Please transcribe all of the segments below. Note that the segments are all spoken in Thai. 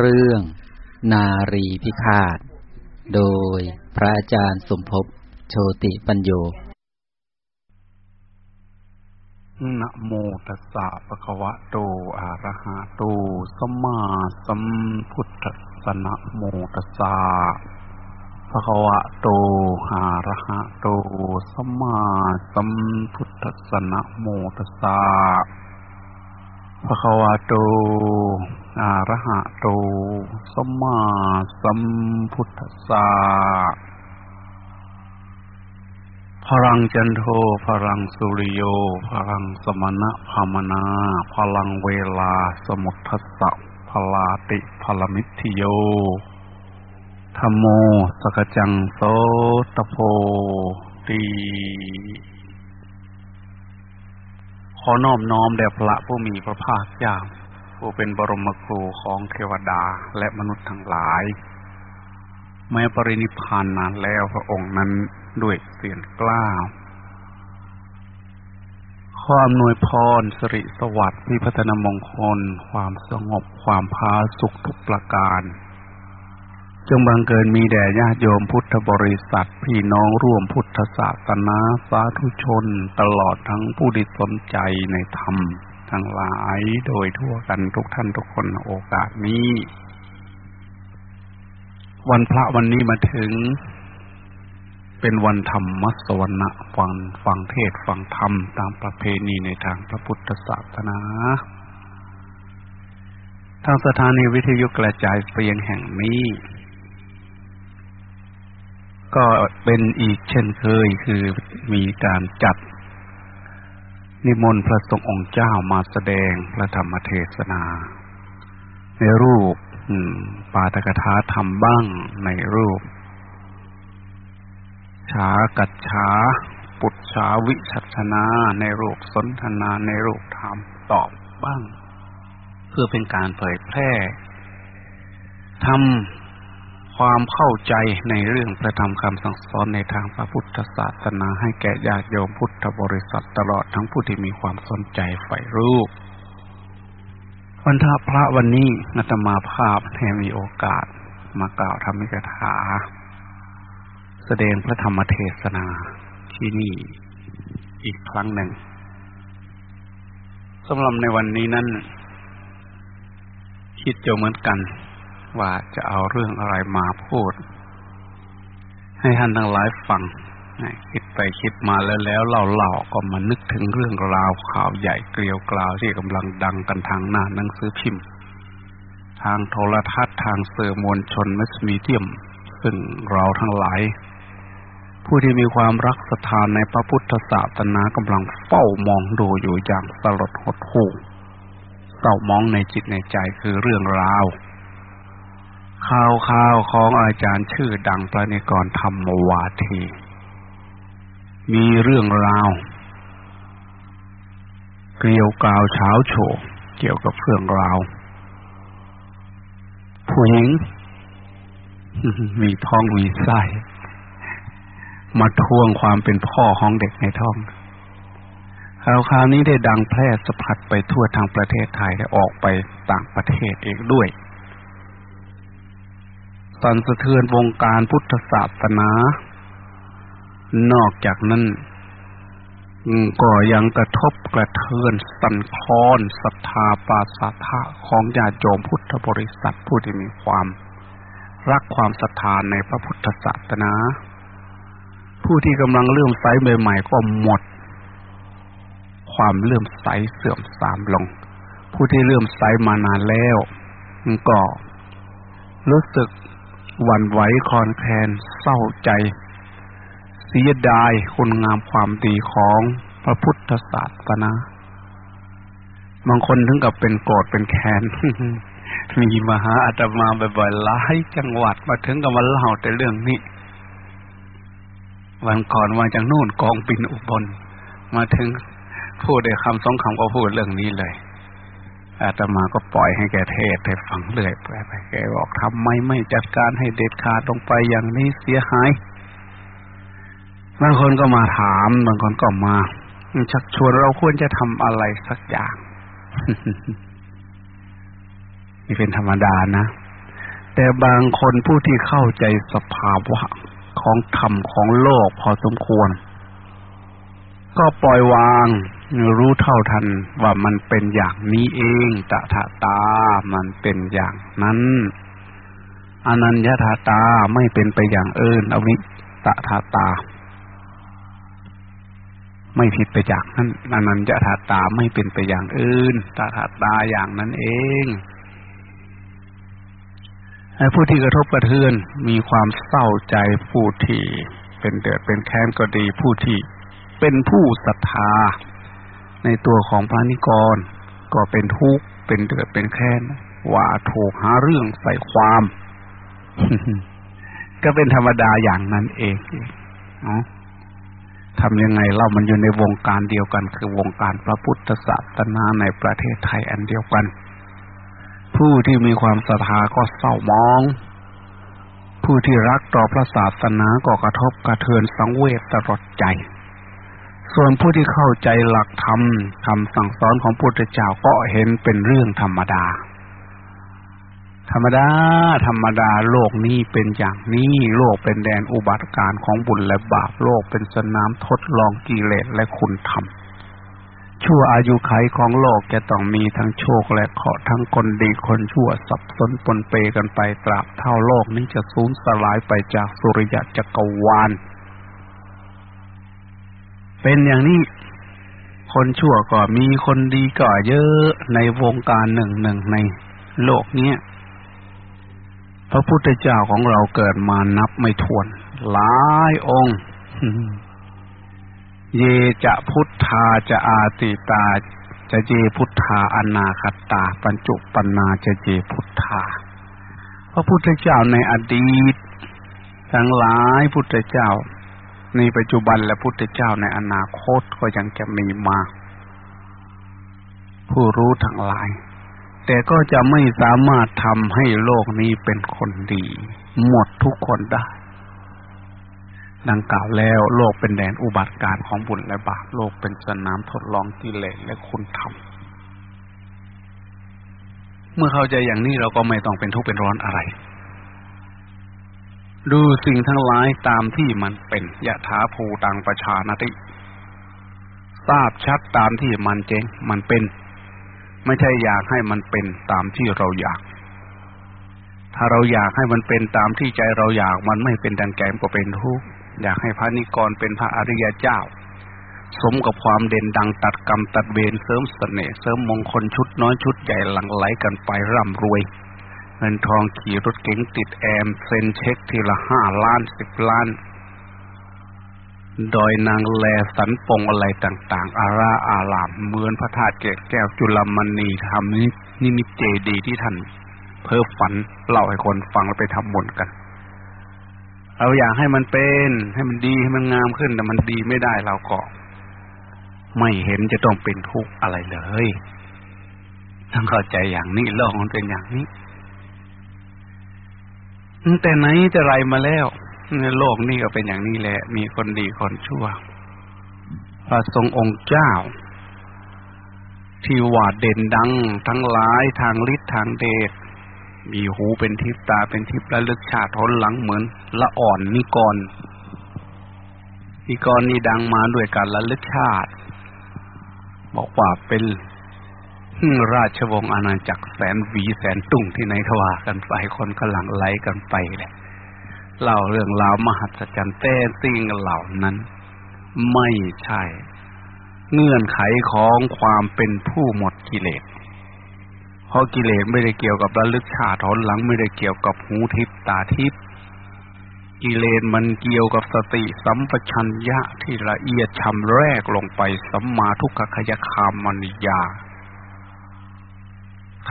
เรื่อง นารีพิฆาต โดยพระอาจารย์สมภพโชติปัญโยนะโมตัสสะปะคะวะโตอะระหะโตสัมมาสัมพุทธัสสะนะโมตัสสะภะคะวะโตอะระหะโตสัมมาสัมพุทธัสสะนะโมตัสสะภะคะวะโต อะระหะโตสัมมาสัมพุทธัสสะพลังจันโทพลังสุริโย พลังสมณะพามนา พลังเวลาสมุทัสสะพลาติพลมิทิโยธโมสกจังโสตโพตีขอนอบน้อมแด่พระผู้มีพระภาคเจ้า ผู้เป็นบรมครูของเทวดาและมนุษย์ทั้งหลาย แม้ปรินิพานนานแล้วพระองค์นั้นด้วยเสียงกล้าวความนวยพรสิริสวัสดิ์พิพัฒนมงคล ความสงบความพาสุขทุกประการ จงบังเกิดมีแด่ญาติโยมพุทธบริษัทพี่น้องร่วมพุทธศาสนาสาธุชน ตลอดทั้งผู้ที่สนใจในธรรม ทั้งหลายโดยทั่วกันทุกท่านทุกคนโอกาสนี้ วันพระวันนี้มาถึง เป็นวันธรรมมัสวรรณะฟังฟังเทศฟังธรรมตามประเพณีในทางพระพุทธศาสนาทางสถานีวิทยุกระจายเสียงแห่งนี้ ก็เป็นอีกเช่นเคยคือมีการจัด นิมนต์พระสงฆ์องค์เจ้ามาแสดงพระธรรมเทศนา ในรูปปาตกถาธรรมบ้างในรูปชากัจฉาปุจฉาวิชัชนาในรูปสนทนาในรูปธรรมตอบบ้าง เพื่อเป็นการเผยแพร่ทำ ความเข้าใจในเรื่องพระธรรมคำสั่งสอนในทางพระพุทธศาสนาให้แก่ญาติโยมพุทธบริษัทตลอดทั้งผู้ที่มีความสนใจใฝ่รูปวันทพระวันนี้นัตมาภาพแห่มีโอกาสมากล่าวธรรมิกถา แสดงพระธรรมเทศนาที่นี่อีกครั้งหนึ่งสำหรับในวันนี้นั้นคิดจะเหมือนกัน ว่าจะเอาเรื่องอะไรมาพูด ให้ท่านทั้งหลายฟังคิดไปคิดมาแล้วแล้วเล่าๆก็มานึกถึงเรื่องราวข่าวใหญ่เกลียวกราวที่กำลังดังกันทางหน้าหนังสือพิมพ์ ทางโทรทัศน์ทางสื่อมวลชนมัสมีเดียม ซึ่งเราทั้งหลาย ผู้ที่มีความรักศรัทธานในพระพุทธศาสนากำลังเฝ้ามองดูอยู่อย่างสลดหดหู่เศร้ามองในจิตในใจคือเรื่องราว ข่าวข่าวของอาจารย์ชื่อดังพระนิกรธรรมวาที มีเรื่องราว เกลียวกล่าวเช้าโฉเกี่ยวกับเรื่องราว ผู้หญิง มีท้องมีไส้มาทวงความเป็นพ่อของเด็กในท้องข่าวคราวนี้ได้ดังแพร่สะพัดไปทั่วทางประเทศไทยและออกไปต่างประเทศเองด้วย สั่นสะเทือนวงการพุทธศาสนา นอกจากนั้นก็ยังกระทบกระเทือนสั่นคลอนศรัทธาปาสาทะของญาติโยมพุทธบริษัทผู้ที่มีความ รักความศรัทธาในพระพุทธศาสนา ผู้ที่กำลังเลื่อมใสใหม่ๆก็หมด ความเลื่อมใสเสื่อมทรามลง ผู้ที่เลื่อมใสมานานแล้วก็รู้สึก หวั่นไหวคอนแคลนเศร้าใจ เสียดายคุณงามความดีของพระพุทธศาสนาบางคนถึงกับเป็นโกรธเป็นแค้นมีมหาอาตมาบ่อยๆหลายจังหวัดมาถึงกับมาเล่าแต่เรื่องนี้ วันก่อนมาจากนู่นกองปินอุบลมาถึงพูดได้คำสองคำก็พูดเรื่องนี้เลย อาตมาก็ปล่อยให้แกเทศให้ฟังเรื่อยไปแกบอกทำไมไม่จัดการให้เด็ดขาดตรงไปอย่างนี้เสียหายบางคนก็มาถาม บางคนก็มาชักชวนเราควรจะทำอะไรสักอย่างนี่เป็นธรรมดานะ แต่บางคนผู้ที่เข้าใจสภาวะของธรรมของโลกพอสมควร ก็ปล่อยวาง รู้เท่าทันว่ามันเป็นอย่างนี้เองตถาตา มันเป็นอย่างนั้นอนัญญาตาไม่เป็นไปอย่างอื่นอวิตถาตา ไม่ผิดไปจากนั้นอนัญญาตาไม่เป็นไปอย่างอื่นตถาตาอย่างนั้นเองผู้ที่กระทบกระเทือนมีความเศร้าใจผู้ที่เป็นเดือดเป็นแค้นก็ดีผู้ที่เป็นผู้ศรัทธา ในตัวของพระนิกร ก็เป็นทุกข์เป็นเดือดเป็นแค้นว่าถูกหาเรื่องใส่ความ ก็เป็นธรรมดาอย่างนั้นเองเนาะทำยังไงเล่ามันอยู่ในวงการเดียวกัน คือวงการพระพุทธศาสนาในประเทศไทยอันเดียวกัน ผู้ที่มีความศรัทธาก็เศร้ามอง ผู้ที่รักต่อพระศาสนาก็กระทบกระเทือนสังเวชตลอดใจ ส่วนผู้ที่เข้าใจหลักธรรมคำสั่งสอนของพุทธเจ้าก็เห็นเป็นเรื่องธรรมดา ธรรมดา ธรรมดาโลกนี้เป็นอย่างนี้ โลกเป็นแดนอุบัติการของบุญและบาปโลกเป็นสนามทดลองกิเลสและคุณธรรมชั่วอายุไขของโลกจะต้องมีทั้งโชคและเคราะห์ทั้งคนดีคนชั่วสับสนปนเปกันไปตราบเท่าโลกนี้จะสูญสลายไปจากสุริยะจักรวาล เป็นอย่างนี้ คนชั่วก็มีคนดีก็เยอะในวงการหนึ่งหนึ่งในโลกเนี้ยพระพุทธเจ้าของเราเกิดมานับไม่ถ้วน หลายองค์ เยจะพุทธาจะอาติตา จะเยพุทธาอนาคตา ปัญจุปนาจะเยพุทธา พระพุทธเจ้าในอดีต ทั้งหลายพุทธเจ้า ในปัจจุบันและพุทธเจ้าในอนาคตก็ยังจะมีมา ผู้รู้ทั้งหลาย แต่ก็จะไม่สามารถทำให้โลกนี้เป็นคนดี หมดทุกคนได้ ดังกล่าวแล้วโลกเป็นแดนอุบัติการของบุญและบาปโลกเป็นสนามทดลองกิเลสและคุณธรรมเมื่อเข้าใจอย่างนี้เราก็ไม่ต้องเป็นทุกข์เป็นร้อนอะไร ดูสิ่งทั้งหลายตามที่มันเป็นยะถาภูตังประชานติ ทราบชัดตามที่มันเจงมันเป็น ไม่ใช่อยากให้มันเป็นตามที่เราอยาก ถ้าเราอยากให้มันเป็นตามที่ใจเราอยากมันไม่เป็นดังแกมก็เป็นทุกข์อยากให้พระนิกรเป็นพระอริยเจ้า สมกับความเด่นดังตัดกรรมตัดเวรเสริมเสน่ห์เสริมมงคลชุดน้อยชุดใหญ่หลังไหลกันไปร่ำรวย งินทองขี่รถเก๋งติดแอมเซ็นเช็คทีละห้าล้านสิบล้านโดยนางแลสันปงอะไรต่างๆ อาราอารามเหมือนพระธาตุเกศแก้วจุลมณีทำนิมิเจดีที่ท่าน เพ้อฝันเล่าให้คนฟังแล้วไปทำมนกัน เราอยากให้มันเป็น ให้มันดีให้มันงามขึ้น แต่มันดีไม่ได้เราก็ ไม่เห็นจะต้องเป็นทุกข์อะไรเลยต้องเข้าใจอย่างนี้โลกมันเป็นอย่างนี้ แต่ไหนจะไรมาแล้วในโลกนี้ก็เป็นอย่างนี้แหละ มีคนดีคนชั่ว พระทรงองค์เจ้า ที่ว่าเด่นดัง ทั้งหลายทางฤทธิ์ทางเดชมีหูเป็นทิพตาเป็นทิพระลึกชาติทนหลังเหมือน ละอ่อนนิกรนิกรนี่ดังมาด้วยการละลึกชาติ บอกว่าเป็น ราชวงศ์อาณาจักรแสนวีแสนตุ้งที่ไหนทว่ากันไปคนกำลังไล่กันไปแหละเล่าเรื่องราวมหัศจรรย์แต่สิ่งเหล่านั้น ไม่ใช่ เงื่อนไขของความเป็นผู้หมดกิเลสเพราะกิเลสไม่ได้เกี่ยวกับระลึกชาติทนหลังไม่ได้เกี่ยวกับหูทิพตาทิพกิเลสมันเกี่ยวกับสติสัมปชัญญะที่ละเอียดชำแรกลงไปสัมมาทุกขคยคามมนิยา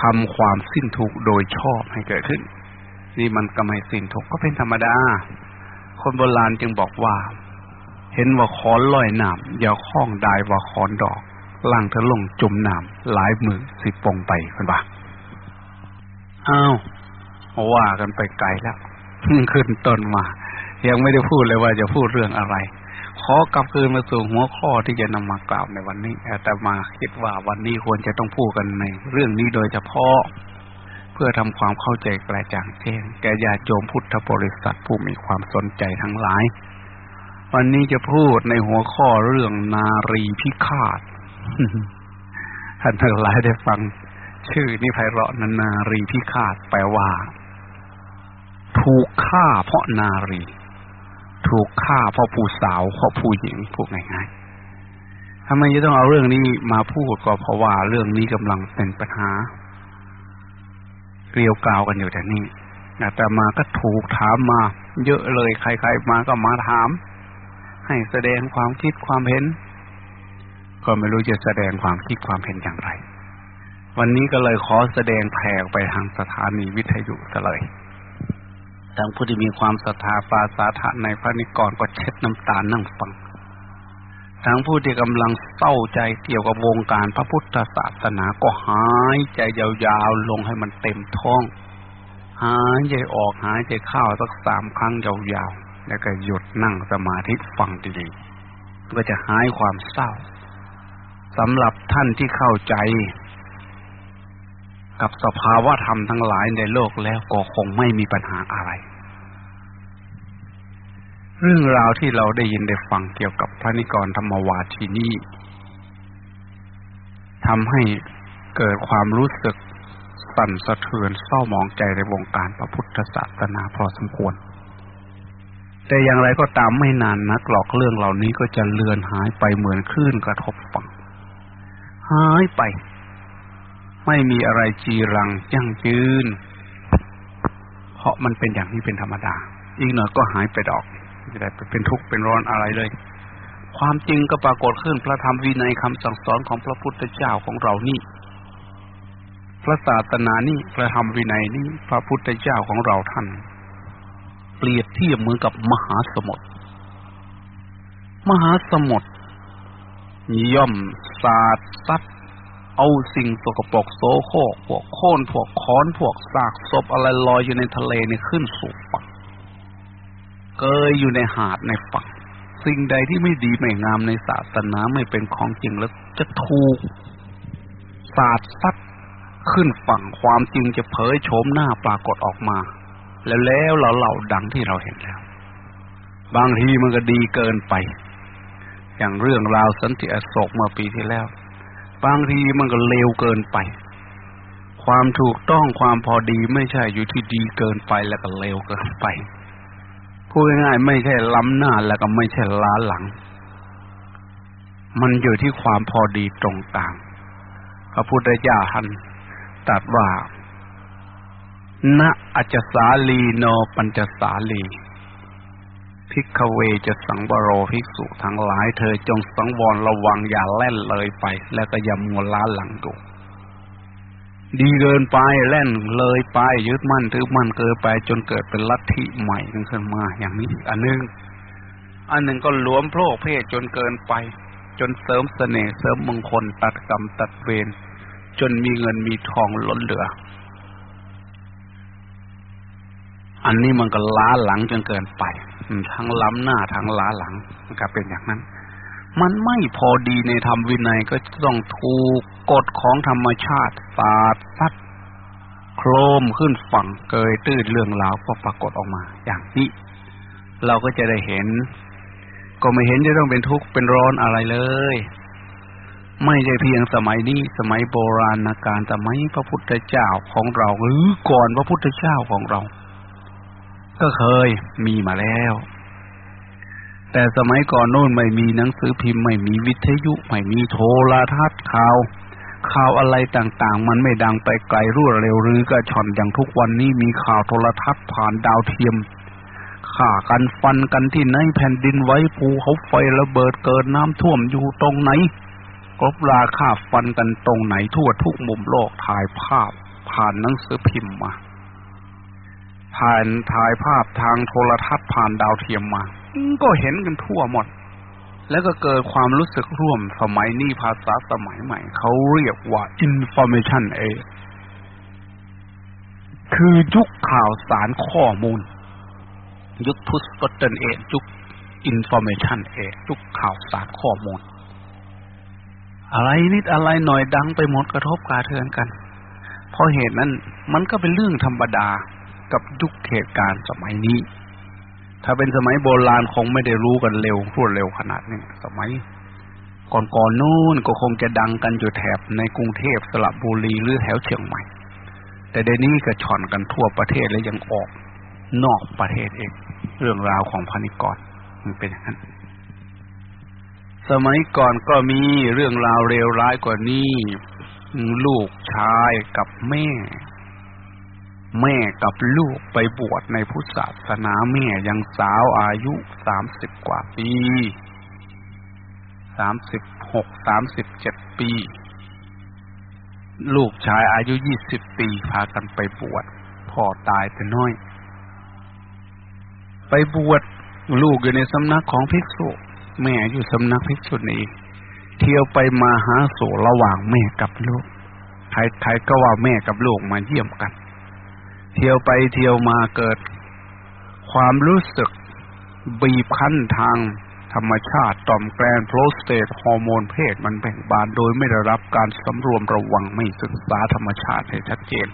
ทำความสิ้นทุกโดยชอบให้เกิดขึ้น นี่มันก็ไม่สิ้นทุกก็เป็นธรรมดา คนโบราณจึงบอกว่า เห็นว่าขอนลอยน้ำอย่าคล้องได้ว่าขอนดอกล่างเธอลงจมน้ำหลายมือสิปงไปคนบ้าอ้าวว่ากันไปไกลแล้วขึ้นต้นมา ยังไม่ได้พูดเลยว่าจะพูดเรื่องอะไร ขอกลับคืนมาสู่หัวข้อที่จะนำมากล่าวในวันนี้แต่มาคิดว่าวันนี้ควรจะต้องพูดกันในเรื่องนี้โดยเฉพาะ เพื่อทำความเข้าใจกระจ่างแจ้งแก่ญาติโยมพุทธบริษัทผู้มีความสนใจทั้งหลาย วันนี้จะพูดในหัวข้อเรื่องนารีพิฆาตท่านทั้งหลายได้ฟัง ชื่อนี่ไพเราะนานารีพิฆาตแปลว่า ถูกฆ่าเพราะนารี ถูกฆ่าเพราะผู้สาวเพราะผู้หญิงพูดง่ายๆทำไมจะต้องเอาเรื่องนี้มาพูดก็เพราะว่าเรื่องนี้กำลังเป็นปัญหาเกลียวกาวกันอยู่แต่นี่แต่มาก็ถูกถามมา เยอะเลยใครๆมาก็มาถาม ให้แสดงความคิดความเห็น ก็ไม่รู้จะแสดงความคิดความเห็นอย่างไร วันนี้ก็เลยขอแสดงแผ่ไปทางสถานีวิทยุซะเลย ทั้งผู้ที่มีความศรัทธาปาสาทะในพระนิกรก็เช็ดน้ำตานั่งฟัง ทั้งผู้ที่กำลังเศร้าใจเกี่ยวกับวงการพระพุทธศาสนาก็หายใจยาวๆลงให้มันเต็มท้อง หายใจออกหายใจเข้าสักสามครั้งยาวๆ แล้วก็หยุดนั่งสมาธิฟังดีๆก็จะหายความเศร้าสำหรับท่านที่เข้าใจ กับสภาวะธรรมทั้งหลายในโลกแล้วก็คงไม่มีปัญหาอะไร เรื่องราวที่เราได้ยินได้ฟังเกี่ยวกับพระนิกรธรรมวาทีนี้ทำให้เกิดความรู้สึกสั่นสะเทือนเศร้าหมองใจในวงการพระพุทธศาสนาพอสมควร แต่อย่างไรก็ตามไม่นานนักหรอกเรื่องเหล่านี้ก็จะเลือนหายไปเหมือนคลื่นกระทบฝั่งหายไป ไม่มีอะไรจีรังยั่งยืน เพราะมันเป็นอย่างนี้เป็นธรรมดา อีกหน่อยก็หายไปดอกไม่ได้เป็นทุกข์เป็นร้อนอะไรเลย ความจริงก็ปรากฏขึ้นพระธรรมวินัยคำสั่งสอนของพระพุทธเจ้าของเรานี่ พระศาสนานี่พระธรรมวินัยนี่พระพุทธเจ้าของเราท่าน เปรียบเทียบเหมือนกับมหาสมุทรมหาสมุทรย่อมสาดซัด เอาสิ่งสกปรกโซโครกพวกโค่นพวกค้อนพวกซากศพอะไรลอยอยู่ในทะเลนี่ขึ้นสู่ฝั่งเกยอยู่ในหาดในฝั่งสิ่งใดที่ไม่ดีไม่งามในศาสนาไม่เป็นของจริงแล้วจะถูกสาดซัดขึ้นฝั่งความจริงจะเผยโฉมหน้าปรากฏออกมา แล้วแล้วเราเหล่าดังที่เราเห็นแล้ว บางทีมันก็ดีเกินไป อย่างเรื่องราวสันติอโศกเมื่อปีที่แล้ว บางทีมันก็เลวเกินไป ความถูกต้องความพอดีไม่ใช่อยู่ที่ดีเกินไปแล้วก็เลวเกินไปพูดง่ายๆไม่ใช่ล้ำหน้าแล้วก็ไม่ใช่ล้าหลัง มันอยู่ที่ความพอดีตรงกลางพระพุทธเจ้าท่านตรัสว่าณอัจสาลีโนปัญจสาลี พิกเวจะสังวโรภิกษุทั้งหลาย เธอจงสังวรระวังอย่าแล่นเลยไป แล้วก็อย่ามัวล้าหลังดูดีเกินไปแล่นเลยไปยึดมั่นถือมั่นเกินไปจนเกิดเป็นลัทธิใหม่ขึ้นมาอย่างนี้ อันนึงอันหนึ่งก็หลวมโพกเพศจนเกินไป จนเสริมเสน่ห์เสริมมงคลตัดกรรมตัดเวรจนมีเงินมีทองล้นเหลือ อันนี้มันก็ล้าหลังจนเกินไป ทั้งล้ำหน้าทั้งล้าหลังมันก็เป็นอย่างนั้น มันไม่พอดีในธรรมวินัยก็ต้องถูกกฎของธรรมชาติสาดซัดโครมขึ้นฝั่งเกยตื้นเรื่องราวก็ปรากฏออกมา อย่างนี้ เราก็จะได้เห็น ก็ไม่เห็นจะต้องเป็นทุกข์เป็นร้อนอะไรเลย ไม่ใช่เพียงสมัยนี้สมัยโบราณการสมัยพระพุทธเจ้าของเราหรือก่อนพระพุทธเจ้าของเรา ก็เคยมีมาแล้ว แต่สมัยก่อนโน้นไม่มีหนังสือพิมพ์ไม่มีวิทยุไม่มีโทรทัศน์ข่าว ข่าวอะไรต่างๆ มันไม่ดังไปไกลรวดเร็วหรือกระชอนอย่างทุกวันนี้มีข่าวโทรทัศน์ผ่านดาวเทียมข่ากันฟันกันที่ไหนแผ่นดินไว้ภูเขาไฟระเบิดเกิดน้ำท่วมอยู่ตรงไหนกบราค่าฟันกันตรงไหนทั่วทุกมุมโลกถ่ายภาพผ่านหนังสือพิมพ์มา ผ่านถ่ายภาพทางโทรทัศน์ผ่านดาวเทียมมา ก็เห็นกันทั่วหมด แล้วก็เกิดความรู้สึกร่วมสมัยนี้ภาษาสมัยใหม่ เขาเรียกว่า information age คือยุคข่าวสารข้อมูล ยุคพุสกตนเอยุค information age ยุคข่าวสารข้อมูล อะไรนิดอะไรหน่อยดังไปหมดกระทบกระเทือนกัน เพราะเหตุนั้นมันก็เป็นเรื่องธรรมดา กับยุคเหตุการณ์สมัยนี้ ถ้าเป็นสมัยโบราณคงไม่ได้รู้กันเร็วรวดเร็วขนาดนี้สมัย ก่อนๆนู้นก็คงจะดังกันอยู่แถบในกรุงเทพสระบุรีหรือแถวเชียงใหม่ แต่เดี๋ยวนี้ก็ช่อนกันทั่วประเทศและยังออกนอกประเทศเองเรื่องราวของพานิกรมันเป็นอย่างนั้นสมัยก่อนก็มีเรื่องราวเลวร้ายกว่านี้ ลูกชายกับแม่ แม่กับลูกไปบวชในพุทธศาสนาแม่ยังสาวอายุสามสิบกว่าปีสามสิบหกสามสิบเจ็ดปี ลูกชายอายุยี่สิบปีพากันไปบวชพ่อตายแต่น้อย ไปบวชลูกอยู่ในสำนักของภิกษุ แม่อยู่สำนักภิกษุณีเที่ยวไปมาหาสู่ระหว่างแม่กับลูก ใครๆก็ว่าแม่กับลูกมาเยี่ยมกัน เที่ยวไปเที่ยวมาเกิด ความรู้สึกบีบคั้นทางธรรมชาติต่อม gland prostate ฮอร์โมนเพศมันเบ่งบานโดยไม่ได้รับการสำรวมระวังไม่ศึกษาธรรมชาติให้ชัดเจน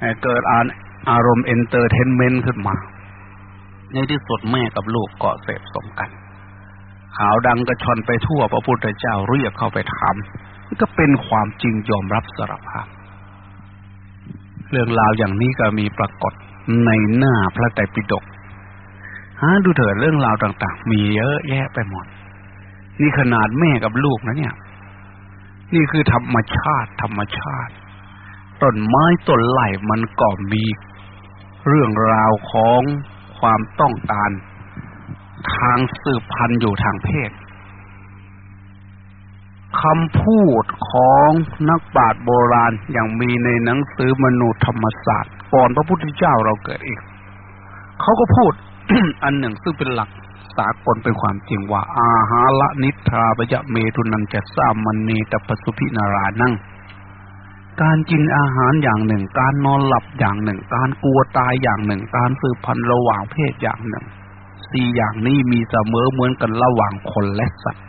ให้เกิดอานอารมณ์ entertainment ขึ้นมา ในที่สุดแม่กับลูกก็เสพสมกันข่าวดังกระฉ่อนไปทั่วพระพุทธเจ้าเรียกเข้าไปถามก็เป็นความจริงยอมรับสารภาพ เรื่องราวอย่างนี้ก็มีปรากฏในหน้าพระไตรปิฎกหาดูเถิดเรื่องราวต่าง ๆ มีเยอะแยะไปหมด นี่ขนาดแม่กับลูกนะเนี่ย นี่คือธรรมชาติ ธรรมชาติ ต้นไม้ต้นไหลมันก็มี เรื่องราวของความต้องการ ทางสืบพันธุ์อยู่ทางเพศ คำพูดของนักปราชญ์โบราณอย่างมีในหนังสือมนุษยธรรมศาสตร์ก่อนพระพุทธเจ้าเราเกิดอีก เขาก็พูด อันหนึ่งซึ่งเป็นหลักสากลเป็นความจริงว่า อาหาละนิทราปยะเมตุนันจะสามันเนตปสุพินารานั่ง การกินอาหารอย่างหนึ่ง การนอนหลับอย่างหนึ่ง การกลัวตายอย่างหนึ่ง การสืบพันธุ์ระหว่างเพศอย่างหนึ่ง สี่อย่างนี้มีเสมอเหมือนกันระหว่างคนและสัตว์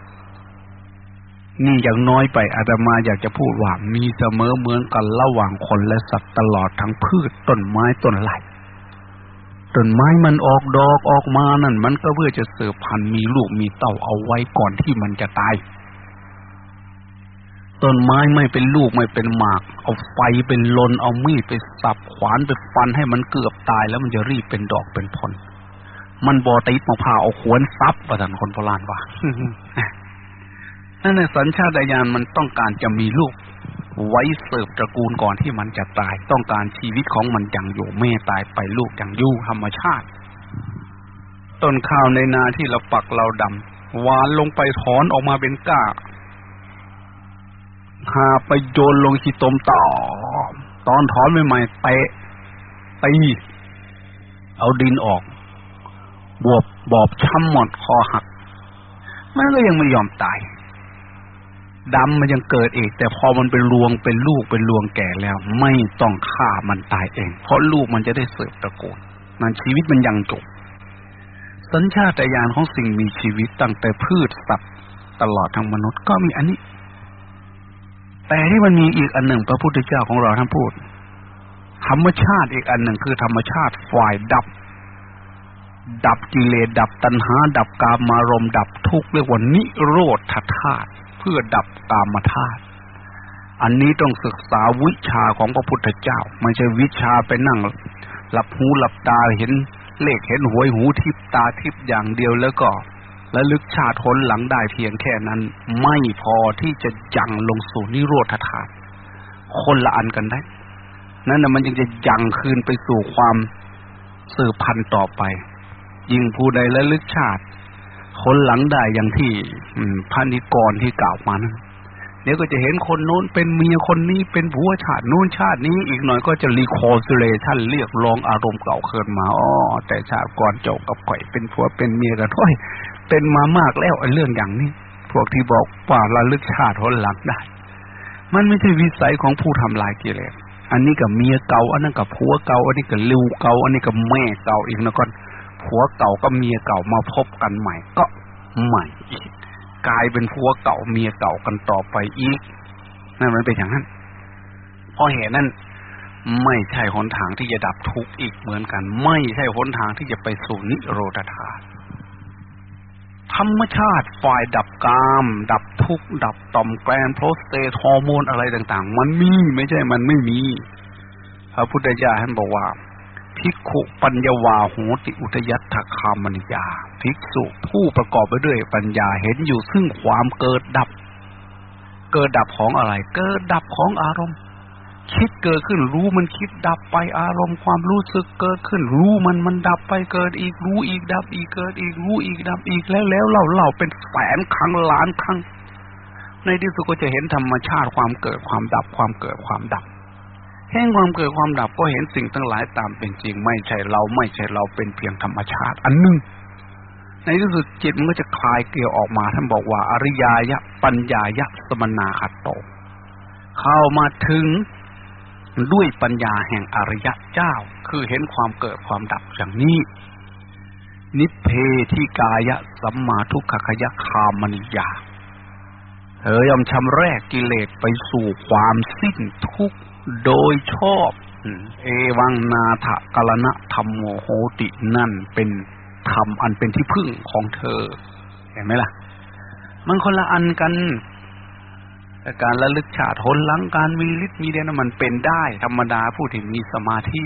นี่อย่างน้อยไปอาตมาอยากจะพูดว่ามีเสมอเหมือนกันระหว่างคนและสัตว์ตลอดทั้งพืชต้นไม้ต้นไหลต้นไม้มันออกดอกออกมานั่น มันก็เพื่อจะเสืบพันธุ์มีลูกมีเต่าเอาไว้ก่อนที่มันจะตายต้นไม้ไม่เป็นลูกไม่เป็นหมาก เอาไฟเป็นลนเอามีดไปสับขวานไปฟันให้มันเกือบตายแล้วมันจะรีบเป็นดอกเป็นผลมันบอติดมะพร้าวเอาขวนซับประทานคนโบราณว่า นั่นในสัญชาตญาณมันต้องการจะมีลูก ไว้เสิร์ฟตระกูลก่อนที่มันจะตาย ต้องการชีวิตของมันยังอยู่แม่ตายไปลูกยังอยู่ธรรมชาติ ต้นข้าวในนาที่เราปักเราดำหวานลงไปถอนออกมาเป็นก้าหาไปโยนลงขี้ตมต่อ ตอนถอนใหม่ๆเตะตีเอาดินออก บวบบอบช้ำหมดคอหัก มันก็ยังไม่ยอมตาย ดำมันยังเกิดอีก แต่พอมันเป็นรวงเป็นลูกเป็นรวงแก่แล้ว ไม่ต้องฆ่ามันตายเอง เพราะลูกมันจะได้เสิร์ฟตระกูลมันชีวิตมันยังจบสัญชาตญาณของสิ่งมีชีวิตตั้งแต่พืชสัตว์ตลอดทั้งมนุษย์ก็มีอันนี้ แต่ที่มันมีอีกอันหนึ่งพระพุทธเจ้าของเราท่านพูด ธรรมชาติอีกอันหนึ่งคือธรรมชาติฝ่ายดับ ดับกิเลสดับตัณหา ดับกามารมดับทุกข์เรียกว่านิโรธธาตุ พื่อดับกามธาตุอันนี้ต้องศึกษาวิชาของพระพุทธเจ้า ไม่ใช่วิชาไปนั่ง หลับหูหลับตาเห็นเลขเห็นหวยหูทิพย์ตาทิพย์อย่างเดียวแล้วก็ระลึกชาติหนหลังได้เพียงแค่นั้น ไม่พอที่จะยังลงสู่นิโรธธาตุคนละอันกันได้ นั่นน่ะมันยังจะยังคืนไปสู่ความสืบพันธุ์ต่อไป ยิ่งผู้ใดระลึกชาติ หนหลังได้อย่างที่พานิกรที่กล่าวมานั้นเดี๋ยวก็จะเห็นคนโน้นเป็นเมียคนนี้เป็นผัวชาติโน้นชาตินี้อีกหน่อยก็จะ reconciliation เรียกร้องอารมณ์เก่าคืนมาอ๋อแต่ชาติก่อนเจ้ากับข่อยเป็นผัวเป็นเมียกันท้อยเป็นมามากแล้วไอ้เรื่องอย่างนี้ พวกที่บอกว่าระลึกชาติคนหลังได้ มันไม่ใช่วิสัยของผู้ทำลายกิเลสอันนี้กับเมียเก่าอันนั้นกับผัวเก่าอันนี้กับลูกเก่าอันนี้กับแม่เก่าอีกนะก่อน ผัวเก่ากับเมียเก่ามาพบกันใหม่ ก็ใหม่อีกกลายเป็นผัวเก่าเมียเก่ากันต่อไปอีกนั่นมันเป็นอย่างนั้นเพราะเหตุนั้นไม่ใช่หนทางที่จะดับทุกข์อีกเหมือนกัน ไม่ใช่หนทางที่จะไปสู่นิโรธธาตุธรรมชาติฝ่ายดับกาม ดับทุกข์ ดับต่อม gland prostate ฮอร์โมนอะไรต่าง ๆ มันมีไม่ใช่มันไม่มีพระพุทธเจ้าท่านบอกว่า ภิกขุปัญญาวาโหติอุทยัตถคามนิยา ภิกษุผู้ประกอบไปด้วยปัญญาเห็นอยู่ซึ่งความเกิดดับ เกิดดับของอะไร เกิดดับของอารมณ์ คิดเกิดขึ้นรู้มันคิดดับไปอารมณ์ความรู้สึกเกิดขึ้นรู้มันมันดับไปเกิดอีกรู้อีกดับอีกเกิดอีกรู้อีกดับอีกแล้วแล้วเล่าเล่าเป็นแสนครั้งล้านครั้งในที่สุดก็จะเห็นธรรมชาติความเกิดความดับความเกิดความดับ แห่งความเกิดความดับก็เห็นสิ่งทั้งหลายตามเป็นจริง ไม่ใช่เราไม่ใช่เราเป็นเพียงธรรมชาติ อันหนึ่ง ในที่สุดจิตมันก็จะคลายเกลียวออกมา ท่านบอกว่า อริยายะ ปัญญายะสมนาคัตโต เข้ามาถึงด้วยปัญญาแห่งอริยะเจ้า คือเห็นความเกิดความดับอย่างนี้นิเพทิกายะสัมมาทุกขคยะคามนิยาเธอยอมชำแรกกิเลสไปสู่ความสิ้นทุกข์ โดยชอบ เอวังนาถกลณะธรรมโมโหตินั่นเป็นธรรมอันเป็นที่พึ่งของเธอ เห็นไหมล่ะ มันคนละอันกันแต่การระลึกชาติทนหลังการมีฤทธิ์มีเดชมันเป็นได้ ธรรมดาผู้ที่มีสมาธิ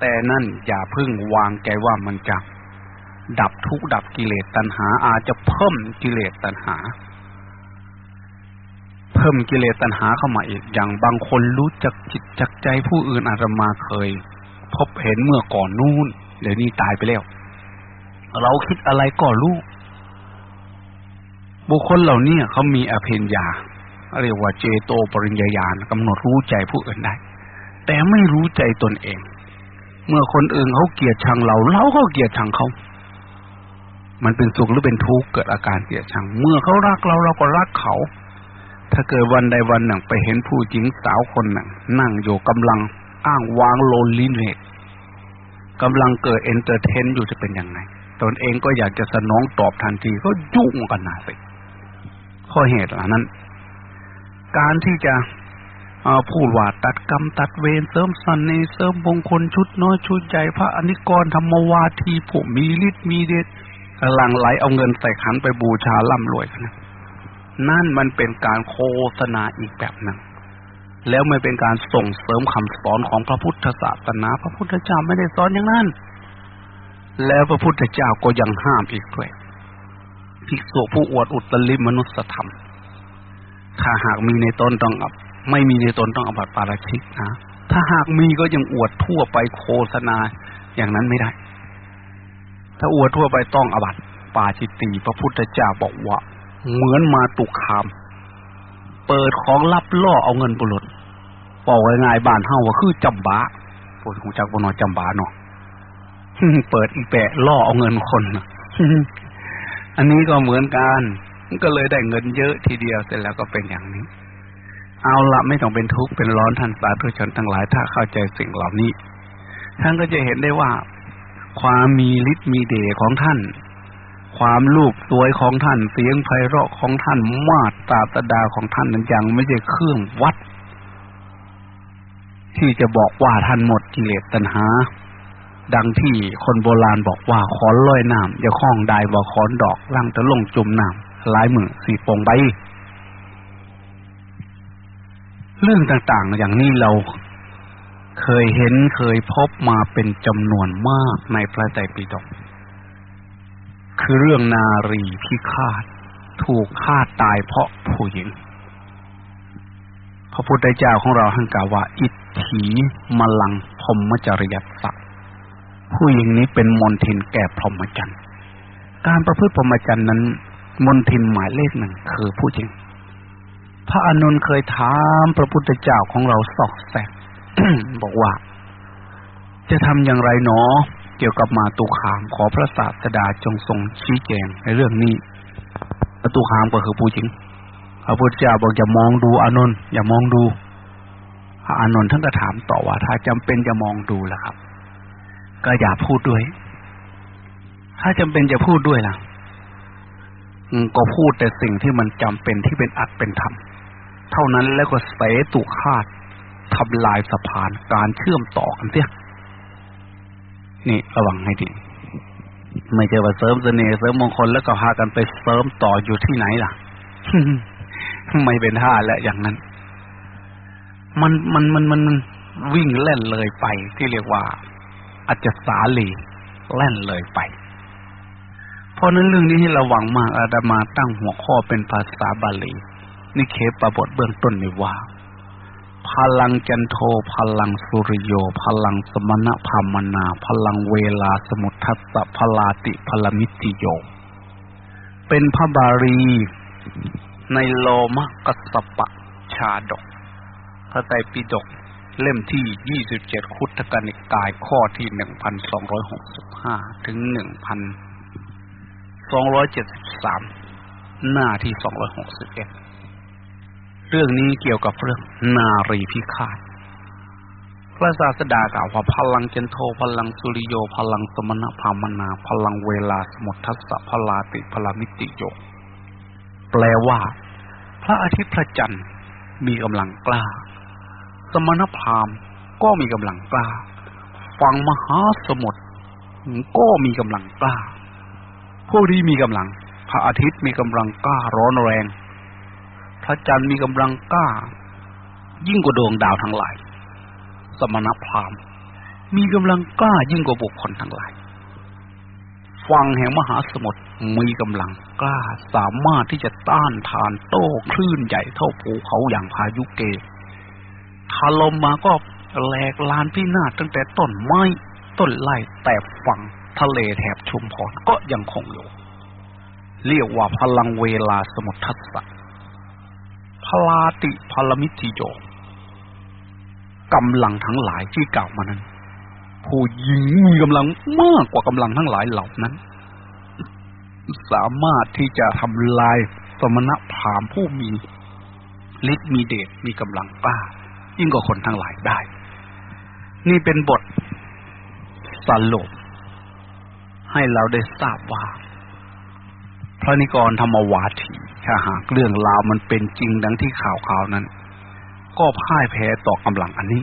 แต่นั่นอย่าพึ่งวางใจว่ามันจะดับทุกดับกิเลสตัณหา อาจจะเพิ่มกิเลสตัณหา เพิ่มกิเลสตัณหาเข้ามาอีก อย่างบางคนรู้จักจิตจักใจผู้อื่นอาตมาเคย พบเห็นเมื่อก่อนนู่นเดี๋ยวนี้ตายไปแล้ว เราคิดอะไรก็รู้บุคคลเหล่านี้เขามีอภิญญาเรียกว่าเจโตปริญญาญาณกำหนดรู้ใจผู้อื่นได้ แต่ไม่รู้ใจตนเอง เมื่อคนอื่นเขาเกลียดชังเราเราก็เกลียดชังเขา มันเป็นสุขหรือเป็นทุกข์เกิดอาการเกลียดชัง เมื่อเขารักเราเราก็รักเขา ถ้าเกิดวันใดวันหนึ่ง ไปเห็นผู้หญิงสาวคนหนึ่งนั่งอยู่กำลังอ้างวางโลนลิเลตกำลังเกิดเอนเตอร์เทนอยู่จะเป็นยังไง ตนเองก็อยากจะสนองตอบทันทีก็ยุ่งกันนาสิข้อเหตุเหล่านั้น การที่จะพูดว่าตัดกรรมตัดเวรเสริมสันในเสริมมงคลชุดน้อยชุดใหญ่พระอนิกรธรรมวาทีผมมีฤทธิ์มีเดชหลังไหลเอาเงินใส่ขันไปบูชาล่ำรวยกันะ นั่นมันเป็นการโฆษณาอีกแบบหนึ่งแล้วไม่เป็นการส่งเสริมคำสอนของพระพุทธศาสนา พระพุทธเจ้าไม่ได้สอนอย่างนั้น แล้วพระพุทธเจ้าก็ยังห้ามอีกด้วยภิกษุผู้อวดอุตริมนุสธรรม ถ้าหากมีในตนต้องอับ ไม่มีในตนต้องอบัติปาราชิกนะถ้าหากมีก็ยังอวดทั่วไปโฆษณาอย่างนั้นไม่ได้ ถ้าอวดทั่วไปต้องอบัติปาจิตตีพระพุทธเจ้าบอกว่า เหมือนมาตุกคาม เปิดของลับล่อเอาเงินบุรุษบอกง่ายๆบ้านเฮาว่าคือจำบาปวดหูจักบนอจำบาเนาะเปิดอีแปะล่อเอาเงินคนอันนี้ก็เหมือนกันก็เลยได้เงินเยอะทีเดียวเสร็จแล้วก็เป็นอย่างนี้ เอาละไม่ต้องเป็นทุกข์เป็นร้อนท่านสาธุชนทั้งหลายถ้าเข้าใจสิ่งเหล่านี้ ท่านก็จะเห็นได้ว่า ความมีฤทธิ์มีเดชของท่าน ความรูปสวยของท่านเสียงไพเราะของท่านมาตราตดาของท่านนั้นยังไม่ใช่เครื่องวัด ที่จะบอกว่าท่านหมดกิเลสตัณหา ดังที่คนโบราณบอกว่าขอนลอยน้ำอย่าคล้องได้บ่ขอนดอกล่างจะลงจุ่มน้ำลายมือสีปงใบเรื่องต่างๆ อย่างนี้เราเคยเห็นเคยพบมาเป็นจำนวนมากในพระไตรปิฎก คือเรื่องนารีพิฆาต ถูกฆ่าตายเพราะผู้หญิง พระพุทธเจ้าของเราท่านกล่าวว่า อิทธิมลังพรมจริยสักผู้หญิงนี้เป็นมนทินแก่พรหมจรรย์การประพฤติพรหมจรรย์นั้น มนทินหมายเลขหนึ่งคือผู้หญิง พระอนุนเคยถามพระพุทธเจ้าของเราสอกแสกบอกว่า จะทำอย่างไรหนอ เกี่ยวกับมาตุคามขอพระศาสดาจงทรงชี้แจงในเรื่องนี้มาตุคามก็คือผู้หญิงพระพุทธเจ้าบอกอย่ามองดูอานนท์อย่ามองดูพระอานนท์ท่านก็ถามต่อว่า ถ้าจำเป็นจะมองดูล่ะครับ ก็อย่าพูดด้วย ถ้าจำเป็นจะพูดด้วยล่ะก็พูดแต่สิ่งที่มันจำเป็นที่เป็นอัดเป็นธรรมเท่านั้นแล้วก็เสตุคาดทำลายสะพานการเชื่อมต่อกันเสีย นี่ระวังให้ดีไม่ใช่ว่าเสริมเสน่ห์เสริมมงคลแล้วก็พากันไปเสริมต่ออยู่ที่ไหนล่ะ ไม่เป็นท่าแล้วอย่างนั้น มันมันมันมันวิ่งเล่นเลยไป ที่เรียกว่าอาจจะสาลีเล่นเลยไป เพราะนั้นเรื่องนี้ให้ระวังมากอาดามาตั้งหัวข้อเป็นภาษาบาลี นี่เคปประบทเบื้องต้นนี่ว่า พลังจันโทพลังสุริโย พลังสมณะพามนา พลังเวลาสมุทัสสะพลาติพลมิติโย เป็นพระบาลีในโลมกัสปะชาดก พระไตรปิฎกเล่มที่ยี่สิบเจ็ดคุตกนิกายข้อที่หนึ่งพันสองร้อยหกสิบห้าถึงหนึ่งพันสองร้อยเจ็ดสิบสามหน้าที่สองร้อยหกสิบเอ็ด เรื่องนี้เกี่ยวกับเรื่องนารีพิฆาต พระศาสดากล่าวว่าพลังเจนโทพลังสุริโย พลังสมณพามนา พลังเวลาสมุทัสสะพลาติพลามิติโย แปลว่า พระอาทิตย์พระจันทร์มีกำลังกล้า สมณพราหมณ์ก็มีกำลังกล้าฟังมหาสมุทรก็มีกำลังกล้า พวกนี้มีกำลัง พระอาทิตย์มีกำลังกล้าร้อนแรง พระจันทร์มีกำลังกล้า ยิ่งกว่าดวงดาวทั้งหลาย สมณพราหมณ์ มีกำลังกล้ายิ่งกว่าบุคคลทั้งหลายฟังแห่งมหาสมุทรมีกำลังกล้าสามารถที่จะต้านทานโต้คลื่นใหญ่เท่าภูเขาอย่างพายุเกถล่มมาก็แหลกลานพินาศตั้งแต่ต้นไม้ต้นไร่แต่ฝั่งทะเลแถบชุมพรก็ยังคงอยู่ เรียกว่าพลังเวลาสมุทรทัศน์ พลาติพลมิติโยกำลังทั้งหลายที่กล่าวมานั้น ผู้ยิงมีกำลังมากกว่ากำลังทั้งหลายเหล่านั้น สามารถที่จะทำลายสมณพราหมณ์ผู้มีฤทธิ์มีเดชมีกำลังกล้า ยิ่งกว่าคนทั้งหลายได้ นี่เป็นบทสรุปให้เราได้ทราบว่า พระนิกรธรรมวาทีถ้าหากเรื่องราวมันเป็นจริงดังที่ข่าวข่าวนั้น ก็พ่ายแพ้ต่อกำลังอันนี้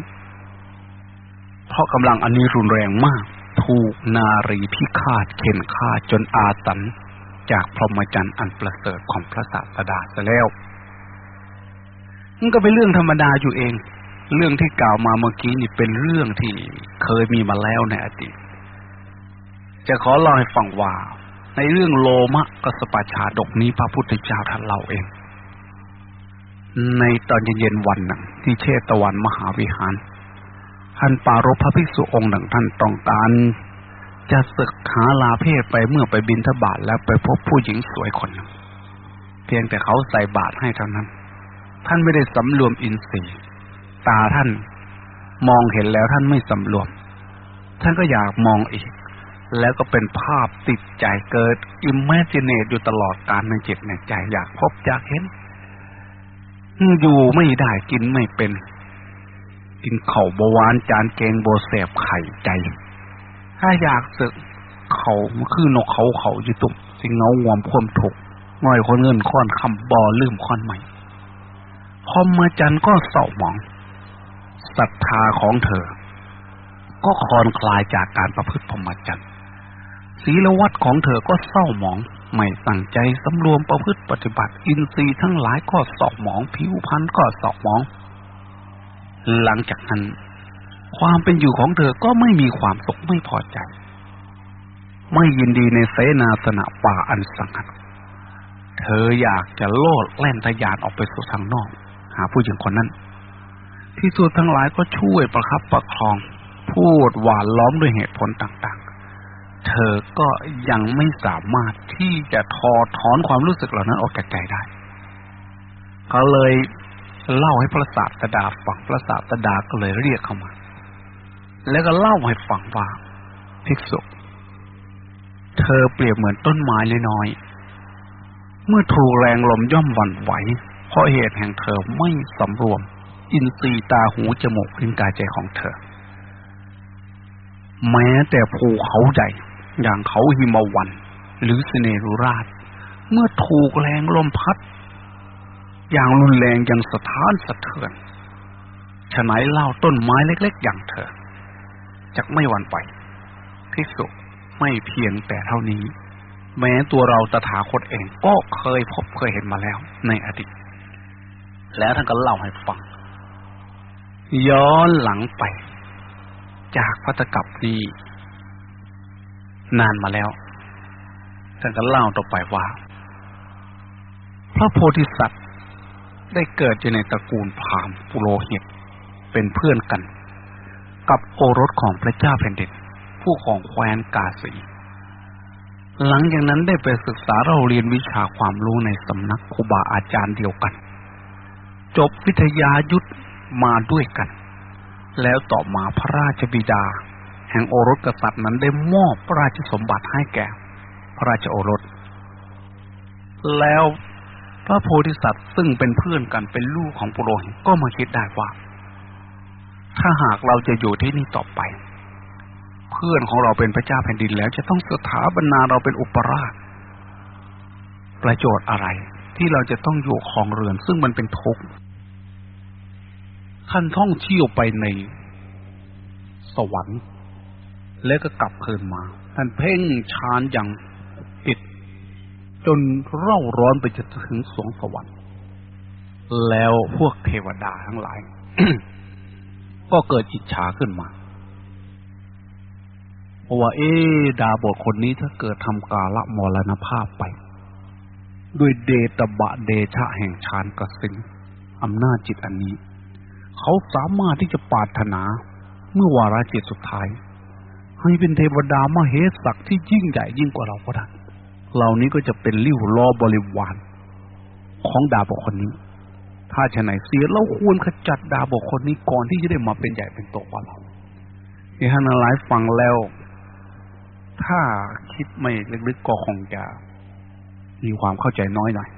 เพราะกำลังอันนี้รุนแรงมาก ถูกนารีพิฆาตเข็นฆ่าจนอาสัน จากพรหมจรรย์อันประเสริฐของพระศาสดาซะแล้วมันก็เป็นเรื่องธรรมดาอยู่เอง เรื่องที่กล่าวมาเมื่อกี้นี่เป็นเรื่องที่เคยมีมาแล้วในอดีต จะขอเล่าให้ฟังว่า ในเรื่องโลมะกสปชาดกนี้พระพุทธเจ้าท่านเล่าเอง ในตอนเย็นๆวันหนึ่งที่เชตวันมหาวิหาร ท่านปารพพระภิกษุองค์หนึ่งท่านต้องการ จะศึกหาลาเพศไปเมื่อไปบินทบาทแล้วไปพบผู้หญิงสวยคนหนึ่งเพียงแต่เขาใส่บาตรให้เท่านั้น ท่านไม่ได้สำรวมอินทรีย์ ตาท่านมองเห็นแล้วท่านไม่สำรวม ท่านก็อยากมองอีก แล้วก็เป็นภาพติดใจเกิดอิมเมจิเนตอยู่ตลอดการในจิตในใจอยากพบอยากเห็น อยู่ไม่ได้กินไม่เป็น กินเข่าบวานจานเกงโบเสบไข่ใจ ถ้าอยากสึกเขาคือนกเขาเขาอยู่ตุกสิงเงาหวมควมถกง่อยคนเงินค้อนคำบอลืมค้อนใหม่พอมาจันก็เศร้าหมองศรัทธาของเธอ ก็คลอนคลายจากการประพฤติพรหมจรรย์ ศีลวัดของเธอก็เศร้าหมอง ไม่ตั้งใจสำรวมประพฤติปฏิบัติ อินทรีย์ทั้งหลายก็เศร้าหมอง ผิวพรรณก็เศร้าหมอง หลังจากนั้น ความเป็นอยู่ของเธอก็ไม่มีความสุขไม่พอใจ ไม่ยินดีในเสนาสนะป่าอันสังัดเธออยากจะโลดแล่นทะยานออกไปสู่ทางนอก หาผู้หญิงคนนั้น ที่สุดทั้งหลายก็ช่วยประคับประคอง พูดหวานล้อมด้วยเหตุผลต่างๆ เธอก็ยังไม่สามารถที่จะทอถอนความรู้สึกเหล่านั้นออกจากใจได้ เขาเลยเล่าให้พระศาสดาฟังพระศาสดาก็เลยเรียกเข้ามา แล้วก็เล่าให้ฟังว่าภิกษุ เธอเปรียบเหมือนต้นไม้น้อยๆเมื่อถูกแรงลมย่อมหวั่นไหว เพราะเหตุแห่งเธอไม่สำรวม อินทรีย์ตาหูจมูกลิ้นกายใจของเธอ แม้แต่ภูเขาใหญ่ อย่างเขาหิมวัน หรือสเนรุราช เมื่อถูกแรงลมพัด อย่างรุนแรงยังสะท้านสะเทือนฉะไหนเล่าต้นไม้เล็ก ๆ อย่างเธอจะไม่หวั่นไหวที่สุดไม่เพียงแต่เท่านี้ แม้ตัวเราตถาคตเองก็เคยพบเคยเห็นมาแล้ว ในอดีต แล้วท่านก็เล่าให้ฟัง ย้อนหลังไป จากพัตกับนี้ นานมาแล้วท่านก็เล่าต่อไปว่า พระโพธิสัตว์ได้เกิดอยู่ในตระกูลพามปุโรหิต เป็นเพื่อนกัน กับโอรสของพระเจ้าแผ่นดินผู้ของแคว้นกาสี หลังจากนั้นได้ไปศึกษาเราเรียนวิชาความรู้ในสำนักครูบาอาจารย์เดียวกัน จบวิทยายุทธมาด้วยกัน แล้วต่อมาพระราชบิดา แห่งโอรสกษัตริย์นั้นได้มอบพระราชสมบัติให้แก่ พระราชโอรส แล้วพระโพธิสัตว์ซึ่งเป็นเพื่อนกันเป็นลูกของปุโรหิตก็มาคิดได้ว่า ถ้าหากเราจะอยู่ที่นี่ต่อไป เพื่อนของเราเป็นพระเจ้าแผ่นดินแล้ว จะต้องสถาบนาเราเป็นอุปราช ประโยชน์อะไร ที่เราจะต้องอยู่ครองเรือน ซึ่งมันเป็นทุกข์ท่านท่องเที่ยวไปในสวรรค์ แล้วก็กลับคืนมา ท่านเพ่งชานอย่างอิด จนเร่าร้อนไปจนถึงสวงสวรรค์ แล้วพวกเทวดาทั้งหลาย ก็เกิดอิจฉาขึ้นมาเพราะว่า เอ๊ดาบทคนนี้ถ้าเกิดทำกาละมรณภาพไป ด้วยเดตบะเดชะแห่งฌานกสินอำนาจจิตอันนี้ เขาสามารถที่จะปาถนาเมื่อวาระจิตสุดท้าย ให้เป็นเทวดามเหสักที่ยิ่งใหญ่ยิ่งกว่าเราก็ได้เหล่านี้ก็จะเป็นริ้วล้อบริวารของดาบคนนี้ ถ้าชะไหนเสียเราควรขจัดดาบคนนี้ก่อนที่จะได้มาเป็นใหญ่เป็นโตกว่าเราที่ท่านหลายฟังแล้ว ถ้าคิดไม่ลึกๆก็คงจะมีความเข้าใจน้อยหน่อย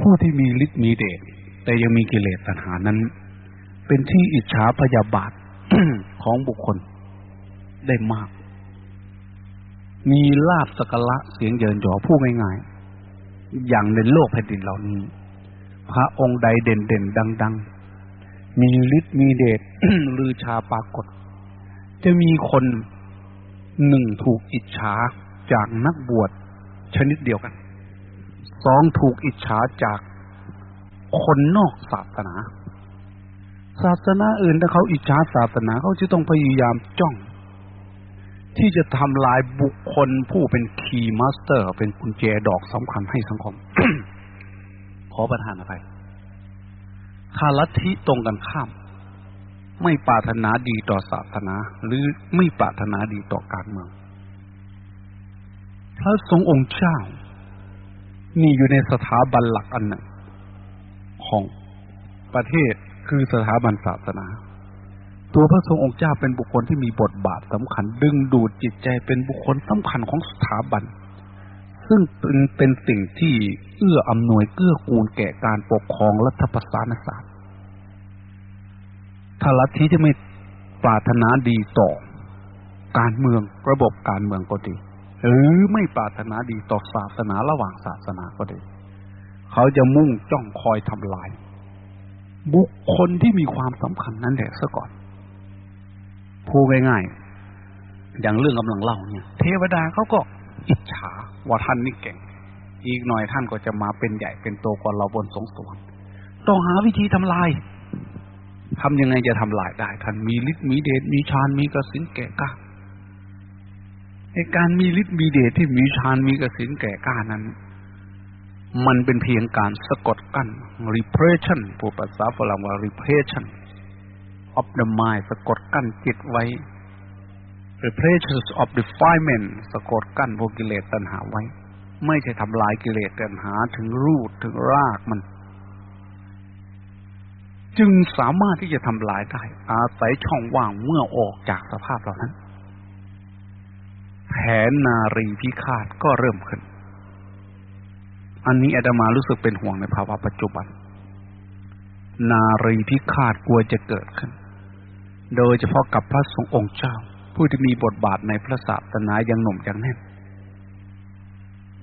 ผู้ที่มีฤทธิ์มีเดชแต่ยังมีกิเลสตัณหานั้น เป็นที่อิจฉาพยาบาท ของบุคคลได้มาก มีลาบสกละเสียงเยินหยอผู้ง่ายๆ อย่างในโลกแผ่นดินเหล่านี้ พระองค์ใดเด่นเด่นดัง ๆ มีฤทธิ์มีเดชลือชาปรากฏ จะมีคนหนึ่งถูกอิจฉาจากนักบวชชนิดเดียวกัน สองถูกอิจฉาจากคนนอกศาสนา ศาสนาอื่นถ้าเขาอิจฉาศาสนาเขาจะต้องพยายามจ้อง ที่จะทำลายบุคคลผู้เป็น key master เป็นกุญแจดอกสำคัญให้สังคม ขอประทานอภัยถ้าลัทธิตรงกันข้าม ไม่ปรารถนาดีต่อศาสนา หรือไม่ปรารถนาดีต่อการเมืองพระทรงองค์เจ้า นี่อยู่ในสถาบันหลักอันหนึ่งของประเทศ คือสถาบันศาสนา ตัวพระทรงองค์เจ้าเป็นบุคคลที่มีบทบาทสำคัญ ดึงดูดจิตใจเป็นบุคคลสำคัญของสถาบัน ซึ่งเป็นเป็นสิ่งที่เอื้ออำนวยเกื้อกูลแก่การปกครองรัฐประศานศาสตร์ถ้าลัทธิจะไม่ปรารถนาดีต่อ การเมืองระบบการเมืองก็ดี หรือไม่ปรารถนาดีต่อศาสนาระหว่างศาสนาก็ดี เขาจะมุ่งจ้องคอยทำลาย บุคคลที่มีความสำคัญนั้นแหละซะก่อนพูดง่ายๆอย่างเรื่องกำลังเล่าเนี่ย เทวดาเขาก็อิจฉาว่าท่านนี่เก่ง อีกหน่อยท่านก็จะมาเป็นใหญ่เป็นโตกว่าเราบนสงสวรรค์ต้องหาวิธีทำลายทำยังไงจะทำลายได้ ท่านมีฤทธิ์มีเดชมีฌานมีกสินแก่กล้าในการมีฤทธิ์มีเดชที่มีฌานมีกสินแก่กล้านั้น มันเป็นเพียงการสะกดกั้น repression ผู้ภาษาฝรั่งว่า repression of the mind สะกดกั้นจิตไว้ repression of defilement สะกดกั้นพวกกิเลสตัณหาไว้ ไม่ใช่ทำลายกิเลสตัณหาถึงรูทถึงรากมัน จึงสามารถที่จะทำลายได้ อาศัยช่องว่างเมื่อออกจากสภาพเหล่านั้น แผนนารีพิฆาตก็เริ่มขึ้น อันนี้อาตมารู้สึกเป็นห่วงในภาวะปัจจุบัน นารีพิฆาตกลัวจะเกิดขึ้น โดยเฉพาะกับพระสงฆ์องค์เจ้า ผู้ที่มีบทบาทในพระศาสนาอย่างหนุ่มอย่างแน่น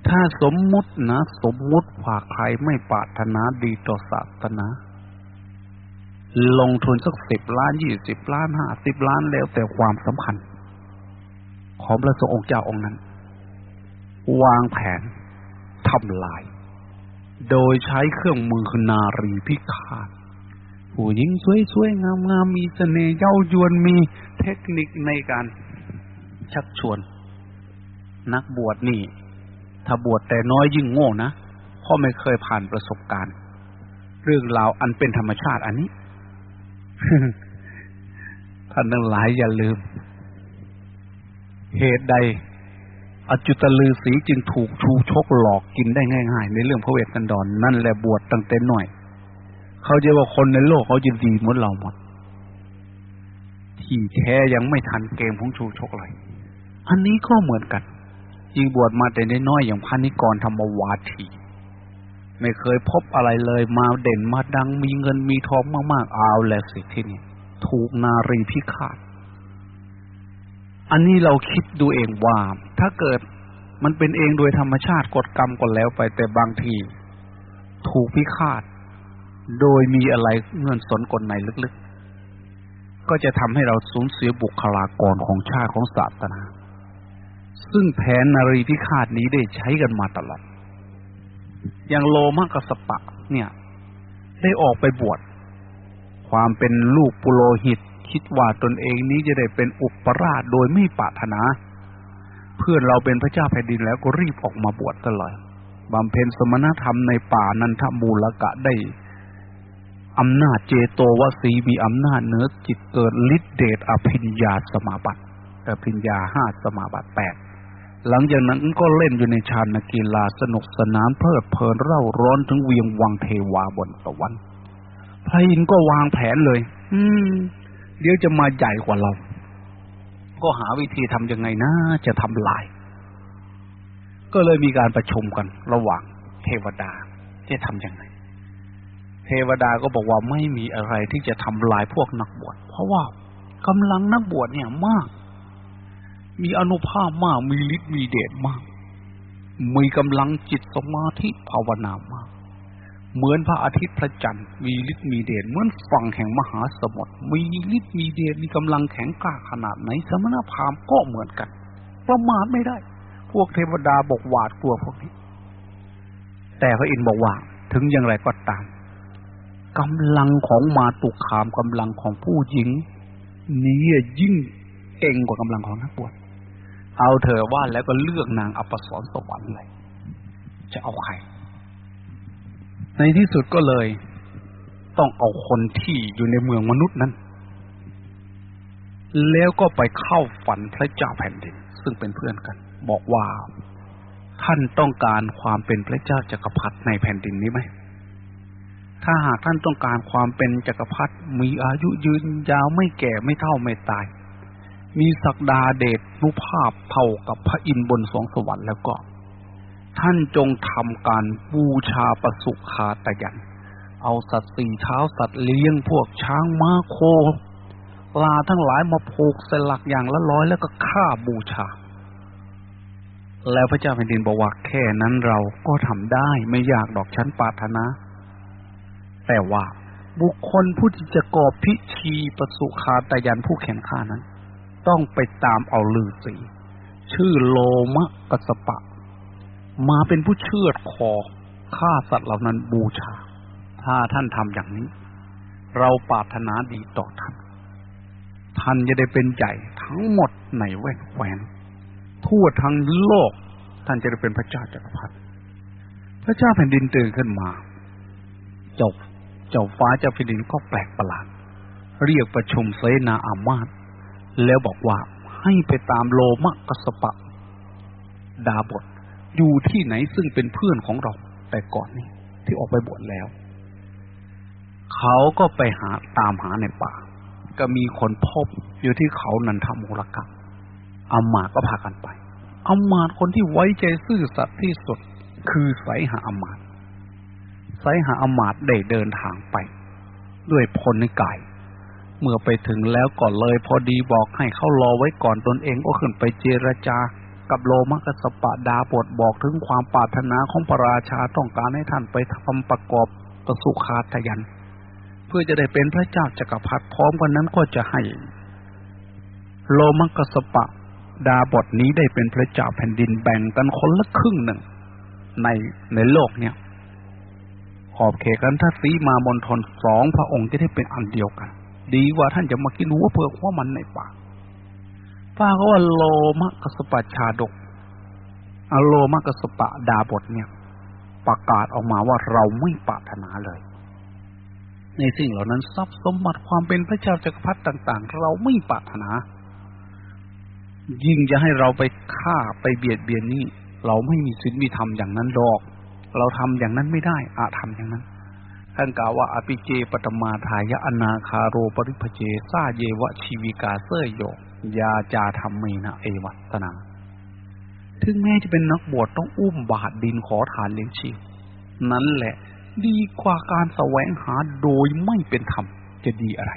ถ้าสมมุตินะ สมมุติว่าใครไม่ปรารถนาดีต่อศาสนา ลงทุนสักสิบล้านยี่สิบล้านห้าสิบล้านแล้วแต่ความสำคัญ ของพระสงฆ์องค์เจ้าองค์นั้น วางแผนทำลาย โดยใช้เครื่องมือนารีพิฆาตผู้หญิงสวยๆ งามๆ มีเสน่ห์เย้ายวนมีเทคนิคในการชักชวน นักบวชนี่ ถ้าบวชแต่น้อยยิ่งโง่นะเพราะไม่เคยผ่านประสบการณ์ เรื่องราวอันเป็นธรรมชาติอันนี้ ท่านทั้งหลายอย่าลืม เหตุใด อจุตลือสีจึงถูกชูชกหลอกกินได้ง่าย ๆ ในเรื่องพระเวทสันดรนนั่นแหละบวชตั้งแต่หน่อย เขาจะว่าคนในโลกเขาจะดีเหมือนเราหมด ที่แท้ยังไม่ทันเกมของชูชกเลยอันนี้ก็เหมือนกันยิงบวชมาแต่น้อยอย่างพานิกรธรรมวาที ไม่เคยพบอะไรเลยมาเด่นมาดังมีเงินมีทองมากๆเอาแหละสิที่นี่ถูกนารีพิฆาต อันนี้เราคิดดูเองว่า ถ้าเกิดมันเป็นเองโดยธรรมชาติกฎกรรมก็แล้วไป แต่บางที ถูกพิฆาต โดยมีอะไรเงินสนกลในลึกๆ ก็จะทำให้เราสูญเสียบุคลากรของชาติของศาสนา ซึ่งแผนนารีพิฆาตนี้ได้ใช้กันมาตลอด อย่างโลมากสปะ เนี่ย ได้ออกไปบวชความเป็นลูกปุโรหิต คิดว่าตนเองนี้จะได้เป็นอุปราชโดยไม่ปรารถนา เพื่อนเราเป็นพระเจ้าแผ่นดินแล้วก็รีบออกมาบวชตลอดบำเพ็ญสมณธรรมในป่านันทมูลกะได้อำนาจเจโตวสีมีอำนาจเนื้อจิตเกิดฤทธิเดชอภิญญาสมาบัติอภิญญาห้าสมาบัติแปดหลังจากนั้นก็เล่นอยู่ในชานกีฬาสนุกสนานเพลิดเพลินเร่าร้อนถึงเวียงวังเทวาบนสวรรค์พระอินทร์ก็วางแผนเลย อืม เดี๋ยวจะมาใหญ่กว่าเรา ก็หาวิธีทำยังไงนะจะทำลาย ก็เลยมีการประชุมกันระหว่างเทวดาจะทำยังไง เทวดาก็บอกว่าไม่มีอะไรที่จะทำลายพวกนักบวชเพราะว่ากำลังนักบวชเนี่ยมาก มีอนุภาพมาก มีฤทธิ์มีเดชมาก มีกำลังจิตสมาธิภาวนามาก เหมือนพระอาทิตย์พระจันทร์มีฤทธิ์มีเดชเหมือนฝั่งแห่งมหาสมุทรมีฤทธิ์มีเดชมีกำลังแข็งกล้าขนาดไหน สมณพราหมณ์ก็เหมือนกัน ประมาทไม่ได้ พวกเทวดาบอกหวาดกลัวพวกนี้ แต่พระอินทร์บอกว่า ถึงอย่างไรก็ตามกำลังของมาตุคามกำลังของผู้หญิง นี้ยิ่งเก่งกว่ากำลังของนักบวชเอาเธอว่าแล้วก็เลือกนางอัปสรสวรรค์เลยจะเอาใคร ในที่สุดก็เลย ต้องเอาคนที่อยู่ในเมืองมนุษย์นั้น แล้วก็ไปเข้าฝันพระเจ้าแผ่นดิน ซึ่งเป็นเพื่อนกัน บอกว่า ท่านต้องการความเป็นพระเจ้าจักรพรรดิในแผ่นดินนี้ไหมถ้าหากท่านต้องการความเป็นจักรพรรดิมีอายุยืนยาวไม่แก่ไม่เท่าไม่ตาย มีศักดาเดชนุภาพเท่ากับพระอินทร์บนสองสวรรค์แล้วก็ ท่านจงทำการบูชาประสุคาตยัน เอาสัตว์สี่เท้าสัตว์เลี้ยงพวกช้างม้าโคปลาทั้งหลายมาผูกใส่หลักอย่างละร้อยแล้วก็ฆ่าบูชา แล้วพระเจ้าแผ่นดินบอกว่าแค่นั้นเราก็ทำได้ไม่อยากดอกชั้นปาถนา แต่ว่าบุคคลผู้ที่จะกอบพิธีประสุคาตยันผู้แข่งข้านั้น ต้องไปตามเอาลือสี ชื่อโลมะกัสปะ มาเป็นผู้เชือดคอฆ่าสัตว์เหล่านั้นบูชา ถ้าท่านทำอย่างนี้ เราปรารถนาดีต่อท่าน ท่านจะได้เป็นใหญ่ทั้งหมดในแว่นแคว้นทั่วทั้งโลก ท่านจะได้เป็นพระเจ้าจักรพรรดิพระเจ้าแผ่นดินตื่นขึ้นมา เจ้าเจ้าฟ้าเจ้าแผ่นดินก็แปลกประหลาด เรียกประชุมเสนาอามาตแล้วบอกว่าให้ไปตามโลมะกสปะ ดาบท อยู่ที่ไหนซึ่งเป็นเพื่อนของเรา แต่ก่อนนี้ที่ออกไปบวชแล้ว เขาก็ไปหาตามหาในป่า ก็มีคนพบอยู่ที่เขานันทมูลกะอามาตก็พากันไปอามาตคนที่ไว้ใจซื่อสัตย์ที่สุด คือไสหาอามาตไสหาอามาตได้เดินทางไป ด้วยพลในกายเมื่อไปถึงแล้วก่อนเลยพอดีบอกให้เขารอไว้ก่อนตนเองก็ขึ้นไปเจรจา กับโลมกัสปะดาบทบอกถึงความปรารถนาของพระราชาต้องการให้ท่านไปทำประกอบประสุคาทยัน เพื่อจะได้เป็นพระเจ้าจักรพรรดิพร้อมกันนั้นก็จะให้ โลมักสปะดาบทนี้ได้เป็นพระเจ้าแผ่นดินแบ่งกันคนละครึ่งหนึ่ง ในในโลกเนี่ย ขอบเขตกันถ้าสีมามนทนสองพระองค์จะได้เป็นอันเดียวกัน ดีกว่าท่านจะมากินหัวเปลือกหัวมันในป่า ป้าก็ว่าโลมักสปะชาดกอโลมักสปะดาบทเนี่ย ประกาศออกมาว่าเราไม่ปรารถนาเลย ในสิ่งเหล่านั้นทรัพย์สมบัติความเป็นพระเจ้าจักรพรรดิต่าง ๆ เราไม่ปรารถนา ยิ่งจะให้เราไปฆ่าไปเบียดเบียนนี่เราไม่มีศีลมีธรรมอย่างนั้นดอก เราทำอย่างนั้นไม่ได้อาทำอย่างนั้น ท่านกล่าวว่าอภิเจปตมาทายะอนาคาโรปริพเจซาเยวะชีวิกาเสยโยยาจาธรรมเมนะเอวัตนาถึงแม้จะเป็นนักบวชต้องอุ้มบาดดินขอทานเลี้ยงชีพนั้นแหละดีกว่าการแสวงหาโดยไม่เป็นธรรมจะดีอะไร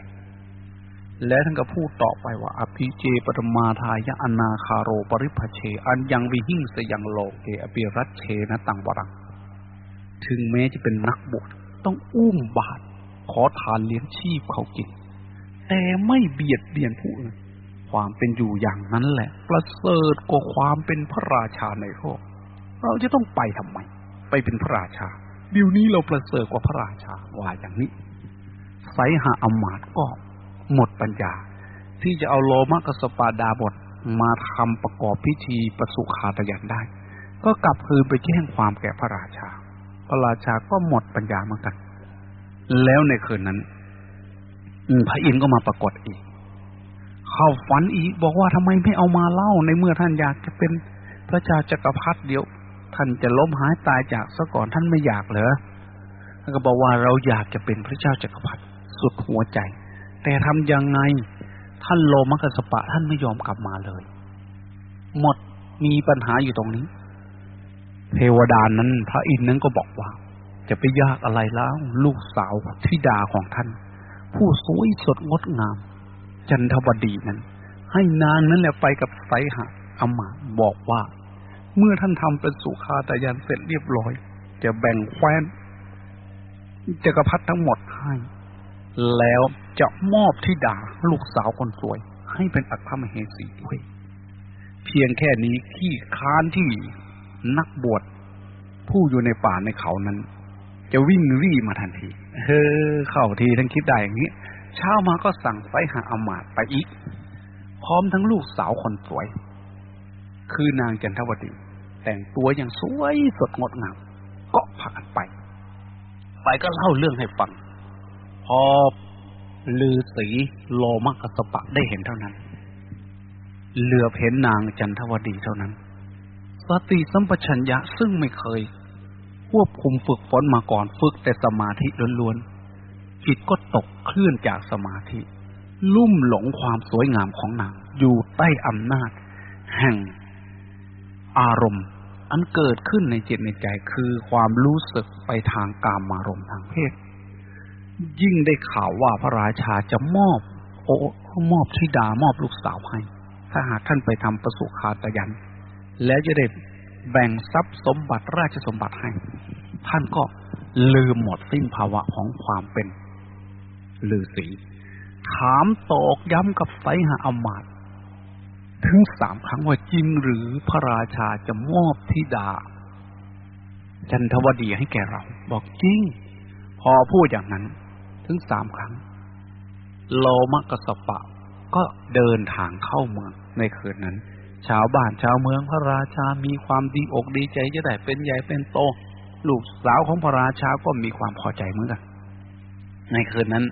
และท่านก็พูดต่อไปว่า อภิเจปรมาทายะอนาคาโรปริพเช อันยังวิหิงสยังโลเกอภิรัตเชนะตังบรัง ถึงแม้จะเป็นนักบวช ต้องอุ้มบาตรขอทานเลี้ยงชีพเขากิน แต่ไม่เบียดเบียนผู้อื่นความเป็นอยู่อย่างนั้นแหละ ประเสริฐกว่าความเป็นพระราชาในโลกเราจะต้องไปทำไม ไปเป็นพระราชาเดี๋ยวนี้เราประเสริฐกว่าพระราชาว่าอย่างนี้ไสหาอมาตก็หมดปัญญา ที่จะเอาโลมกสปาดาบทมาทำประกอบพิธีประสุขาตยันได้ ก็กลับคืนไปแจ้งความแก่พระราชา พระราชาก็หมดปัญญาเหมือนกัน แล้วในคืนนั้นพระอินทร์ก็มาปรากฏอีก เข้าฝันอีก บอกว่าทำไมไม่เอามาเล่าในเมื่อท่านอยากจะเป็นพระเจ้าจักรพรรดิเดียว ท่านจะล้มหายตายจากซะก่อนท่านไม่อยากเหรอท่านก็บอกว่าเราอยากจะเป็นพระเจ้าจักรพรรดิสุดหัวใจ แต่ทำยังไง ท่านโลมกัสปะท่านไม่ยอมกลับมาเลย หมดมีปัญหาอยู่ตรงนี้ เทวดานั้น พระอินทร์นั้นก็บอกว่า จะไปยากอะไรแล้ว ลูกสาวธิดาของท่าน ผู้สวยสดงดงาม จันทวดีนั้น ให้นางนั้นแหละไปกับไสหะอมาบอกว่า เมื่อท่านทำเป็นสุขาตายันเสร็จเรียบร้อย จะแบ่งแคว้นจักรพรรดิทั้งหมดให้ แล้วจะมอบที่ดาลูกสาวคนสวย ให้เป็นอัครมเหสีด้วย เพียงแค่นี้ที่ค้านที่ นักบวชผู้อยู่ในป่าในเขานั้น จะวิ่งรี่มาทันทีเฮ้อเข้าทีทั้งคิดได้อย่างนี้เช้ามาก็สั่งไปหาอมาตไปอีก พร้อมทั้งลูกสาวคนสวย คือนางจันทวดี แต่งตัวอย่างสวยสดงดงามก็พากันไป ไปก็เล่าเรื่องให้ฟัง พอลือสีโลมกสปะได้เห็นเท่านั้น เหลือเห็นนางจันทวดีเท่านั้น สติสัมปชัญญะซึ่งไม่เคย ควบคุมฝึกฝนมาก่อนฝึกแต่สมาธิล้วนๆจิตก็ตกเคลื่อนจากสมาธิ ลุ่มหลงความสวยงามของนางอยู่ใต้อำนาจ แห่ง อารมณ์ อันเกิดขึ้นในจิตในใจคือความรู้สึกไปทางกามารมณ์ทางเพศ ยิ่งได้ข่าวว่าพระราชาจะมอบ โอ้มอบธิดามอบลูกสาวให้ ถ้าหากท่านไปทำประสุขาตยัน แล้วจะได้แบ่งทรัพย์สมบัติราชสมบัติให้ ท่านก็ลืมหมดสิ้นภาวะของความเป็นลือสี ถามตอกย้ำกับไสหาอมาตย์ถึงสามครั้งว่าจริงหรือพระราชาจะมอบธิดา จันทวดีให้แก่เรา บอกจริง พอพูดอย่างนั้น ถึงสามครั้ง โลมกสปะก็เดินทางเข้าเมืองในคืนนั้น ชาวบ้านชาวเมืองพระราชา มีความดีอกดีใจจะได้เป็นใหญ่เป็นโต ลูกสาวของพระราชาก็มีความพอใจเหมือนกันในคืนนั้น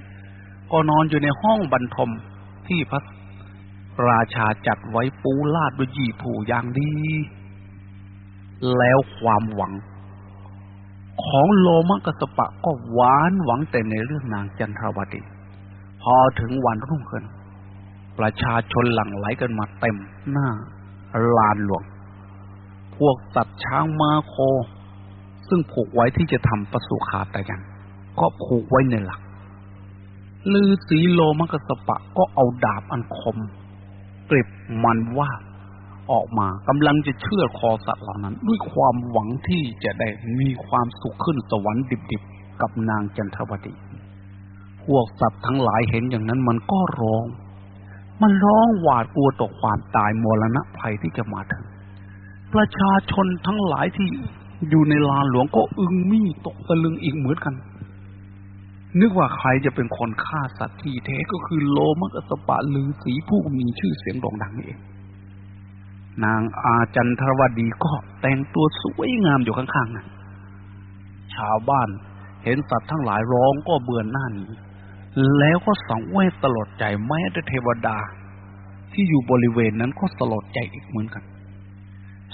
ก็นอนอยู่ในห้องบรรทมที่พระราชาจัดไว้ปูลาดด้วยยีผูอย่างดี แล้วความหวัง ของโลมกัสปะก็หวานหวังแต่ในเรื่องนางจันทรวดีพอถึงวันรุ่งขึ้นประชาชนหลั่งไหลกันมาเต็มหน้า ลานหลวง พวกสัตว์ช้างมาโค ซึ่งผูกไว้ที่จะทำประสูขาแตยัน ก็ผูกไว้ในหลักลือสีโลมกัสปะก็เอาดาบอันคมกริบมันว่าออกมากำลังจะเชื่อคอสัตว์เหล่านั้น ด้วยความหวังที่จะได้มีความสุขขึ้นสวรรค์ดิบๆ กับนางจันทวดี พวกสัตว์ทั้งหลายเห็นอย่างนั้นมันก็ร้อง มันร้องหวาดกลัวต่อความตายมรณะภัยที่จะมาถึง ประชาชนทั้งหลายที่อยู่ในลานหลวงก็อึงมี่ตกตะลึงอีกเหมือนกัน นึกว่าใครจะเป็นคนฆ่าสัตว์ที่แท้ก็คือโลมักสปะลือสีผู้มีชื่อเสียงโด่งดังนี่เอง นางอาจันทรวดีก็แต่งตัวสวยงามอยู่ข้างๆนั้นชาวบ้านเห็นสัตว์ทั้งหลายร้องก็เบื่อนหน้าหนี แล้วก็สังเวชสลดใจแม้แต่เทวดา ที่อยู่บริเวณนั้นก็สลดใจอีกเหมือนกัน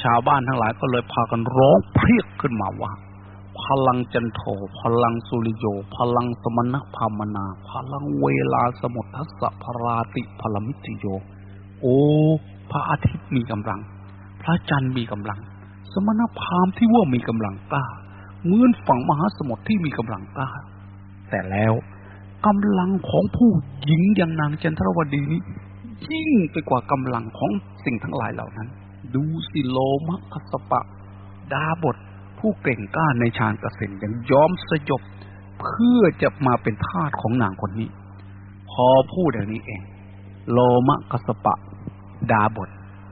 ชาวบ้านทั้งหลายก็เลยพากันร้องเพรียกขึ้นมาว่า พลังจันโทพลังสุริโย พลังสมณพามนา พลังเวลาสมุทัสสะพราติพลมิติโย โอ้ พระอาทิตย์มีกำลัง พระจันทร์มีกำลัง สมณพามที่ว่ามีกำลังกล้าเหมือนฝั่งมหาสมุทรที่มีกำลังกล้า แต่แล้ว กำลังของผู้หญิงอย่างนางจันทรวดีนี้ยิ่งไปกว่ากำลังของสิ่งทั้งหลายเหล่านั้น ดูสิโลมะคสปะ ดาบทผู้เก่งกล้าในฌานกสินยังยอมสยบ เพื่อจะมาเป็นทาสของนางคนนี้ พอพูดอย่างนี้เอง โลมะกสปะ ดาบท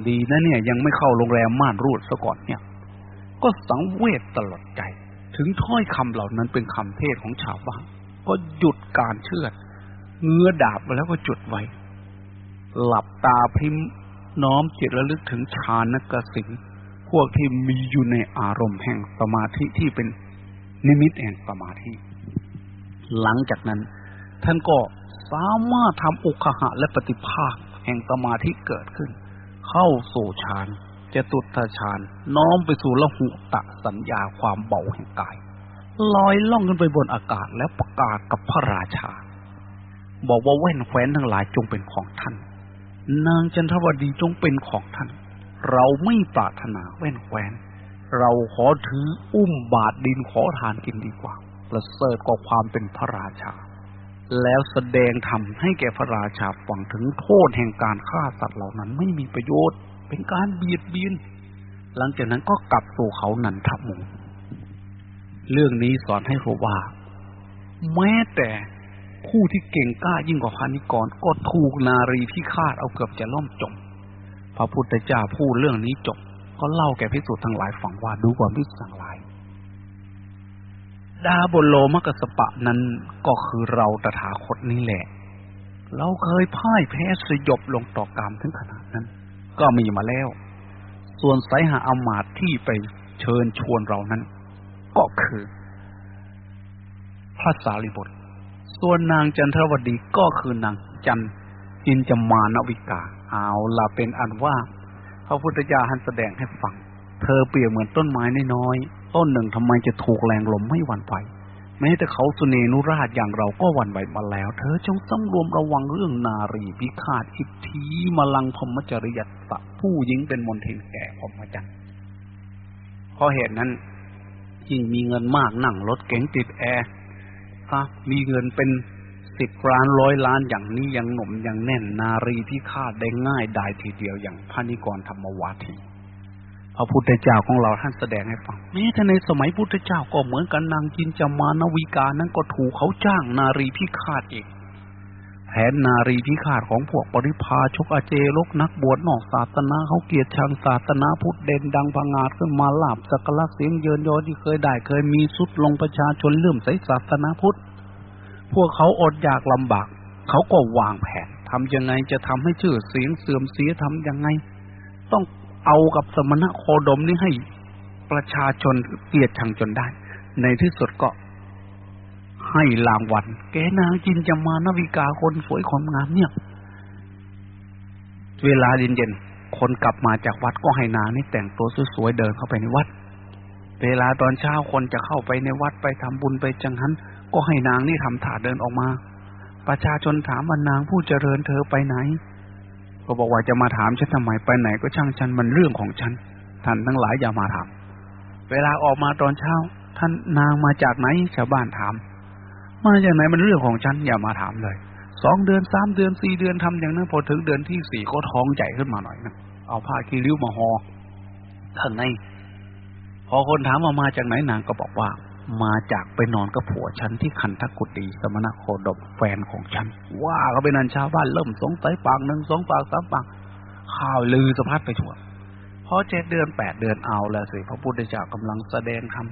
ดีนะเนี่ย ยังไม่เข้าโรงแรมม่านรูดซะก่อนเนี่ย ก็สังเวชตลอดใจ ถึงถ้อยคำเหล่านั้นเป็นคำเทศของชาวบ้าน ก็หยุดการเชื่อด เงื้อดาบแล้วก็จุดไว้ หลับตาพิมพ์น้อมจิตระลึกถึงฌานกสินพวกที่มีอยู่ในอารมณ์แห่งสมาธิที่เป็นนิมิตแห่งสมาธิ หลังจากนั้น ท่านก็สามารถทำอุคหะและปฏิภาคแห่งสมาธิเกิดขึ้น เข้าสู่ฌานจะตุตฌานน้อมไปสู่ละหุตะสัญญาความเบาแห่งกาย ลอยล่องขึ้นไปบนอากาศแล้วประกาศกับพระราชา บอกว่าแว่นแคว้นทั้งหลายจงเป็นของท่าน นางจันทวดีจงเป็นของท่าน เราไม่ปรารถนาแว่นแคว้น เราขอถืออุ้มบาทดินขอทานกินดีกว่า ประเสริฐกว่าความเป็นพระราชา แล้วแสดงธรรมให้แก่พระราชาฟังถึงโทษแห่งการฆ่าสัตว์เหล่านั้นไม่มีประโยชน์ เป็นการเบียดเบียนหลังจากนั้นก็กลับสู่เขานันทมุง เรื่องนี้สอนให้รู้ว่า แม้แต่ผู้ที่เก่งกล้ายิ่งกว่าพานิกรก็ถูกนารีที่คาดเอาเกือบจะล่มจม พระพุทธเจ้าพูดเรื่องนี้จบ ก็เล่าแก่พิสูจน์ทั้งหลายฟังว่าดูก่อนพิสูจน์ทั้งหลาย ดาบนโลมกสปะนั้นก็คือเราตถาคตนี่แหละ เราเคยพ่ายแพ้สยบลงต่อกรรมถึงขนาดนั้น ก็มีมาแล้ว ส่วนไสยหาอมาตที่ไปเชิญชวนเรานั้น ก็คือพระสารีบุตรส่วนนางจันทรวดีก็คือนางจันจินจมานวิกา เอาละเป็นอันว่าพระพุทธเจ้าท่านแสดงให้ฟัง เธอเปรียบเหมือนต้นไม้น้อยๆต้นหนึ่งทำไมจะถูกแรงลมไม่หวั่นไหวแม้แต่เขาสุเนนุราชอย่างเราก็หวั่นไหวมาแล้ว เธอจงสำรวมระวังเรื่องนารีพิฆาตอิทธิมลังพมจริยตะผู้หญิงเป็นมนทินแก่พมจันทร์เพราะเหตุนั้น ยิ่งมีเงินมากนั่งรถเก๋งติดแอร์มีเงินเป็นสิบล้านร้อยล้านอย่างนี้ยังหนุ่มยังแน่นนารีที่ฆ่าได้ง่ายได้ทีเดียวอย่างพระนิกรธรรมวาทีพระพุทธเจ้าของเราท่านแสดงให้ฟังแม้แต่ในสมัยพุทธเจ้าก็เหมือนกันนางจินจามานวิกานั้นก็ถูกเขาจ้างนารีพิฆาตเอง แผนนารีพิฆาตของพวกปริพาชกอาเจลกนักบวชนอกศาสนาเขาเกียรติชังศาสนาพุทธเด่นดังพังอาจขึ้นมาลาบสักลักเสียงเยินยอที่เคยได้เคยมีสุดลงประชาชนเลื่อมใสศาสนาพุทธ พวกเขาอดอยากลำบาก เขาก็วางแผนทำยังไงจะทำให้ชื่อเสียงเสื่อมเสียทำยังไง ต้องเอากับสมณะโคดมนี้ให้ประชาชนเกลียดชังจนได้ ในที่สุดก็ ให้รางวัลแกนางจินจะมานวิกาคนสวยคนงามเนี่ย เวลาเย็นๆคนกลับมาจากวัดก็ให้นางนี่แต่งตัวสวยๆเดินเข้าไปในวัด เวลาตอนเช้าคนจะเข้าไปในวัดไปทำบุญไปจังหันก็ให้นางนี่ทำถาเดินออกมา ประชาชนถามว่านางผู้เจริญเธอไปไหน ก็บอกว่าจะมาถามฉันทำไมไปไหนก็ช่างฉันมันเรื่องของฉันท่านทั้งหลายอย่ามาถาม เวลาออกมาตอนเช้า ท่านนางมาจากไหนชาวบ้านถาม มาจากไหนมันเรื่องของฉันอย่ามาถามเลยสองเดือนสามเดือนสี่เดือนทำอย่างนั้นพอถึงเดือนที่สี่ก็ท้องใหญ่ขึ้นมาหน่อยนะเอาผ้าคีริ้วมาหอข้างในพอคนถามว่ามาจากไหนนางก็บอกว่า มาจากไปนอนกับผัวฉันที่คันทกุตีสมณโคดมแฟนของฉัน ว่าก็เป็นนันชาวบ้านเริ่มสงสัยปากหนึ่งสองปากสามปากข่าวลือสะพัดไปทั่วพอเจ็ดเดือนแปดเดือนเอาแล้วสิพระพุทธเจ้ากำลังแสดงธรรม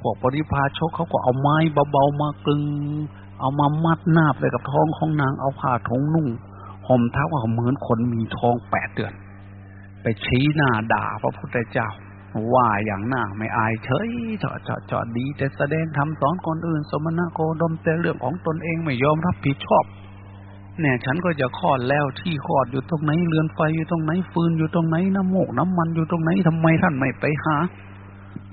พวกปริพาชกเขาก็เอาไม้เบาๆมากลึง เอามามัดนาบเลยกับท้องของนางเอาผ้าทงนุ่งห่มเท้าว่าเหมือนคนมีท้องแปดเดือน ไปชี้หน้าด่าพระพุทธเจ้า ว่าอย่างหน้าไม่อายเฉยเจาะเจาะเจาะดี แต่แสดงทำสอนคนอื่น สมณะโคดมแต่เรื่องของตนเองไม่ยอมรับผิดชอบเนี่ยฉันก็จะคลอดแล้วที่คลอดอยู่ตรงไหนเรือนไฟอยู่ตรงไหนฟืนอยู่ตรงไหนน้ำโมกน้ำมันอยู่ตรงไหนทำไมท่านไม่ไปหา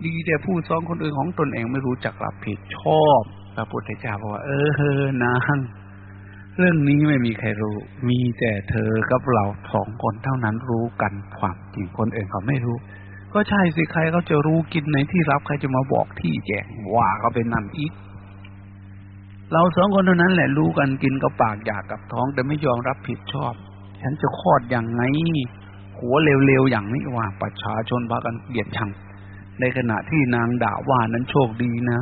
ดีแต่ผู้อนคนอื่นของตนเองไม่รู้จักรับผิดชอบพระพุทธเจ้าบอกว่า เออเฮอนางเรื่องนี้ไม่มีใครรู้ มีแต่เธอกับเราสองคนเท่านั้นรู้กันความจริงคนอื่นเขาไม่รู้ ก็ใช่สิใครเขาจะรู้กินในที่รับใครจะมาบอกที่แจงว่าเขาเป็นนั่นอีก เราสองคนเท่านั้นแหละรู้กันกินกับปากอยากกับท้อง แต่ไม่ยอมรับผิดชอบ ฉันจะคลอดอย่างไงหัวเร็วๆอย่างนี้ว่าประชาชนพากันเกลียดชัง ในขณะที่นางด่าว่านั้นโชคดีนะ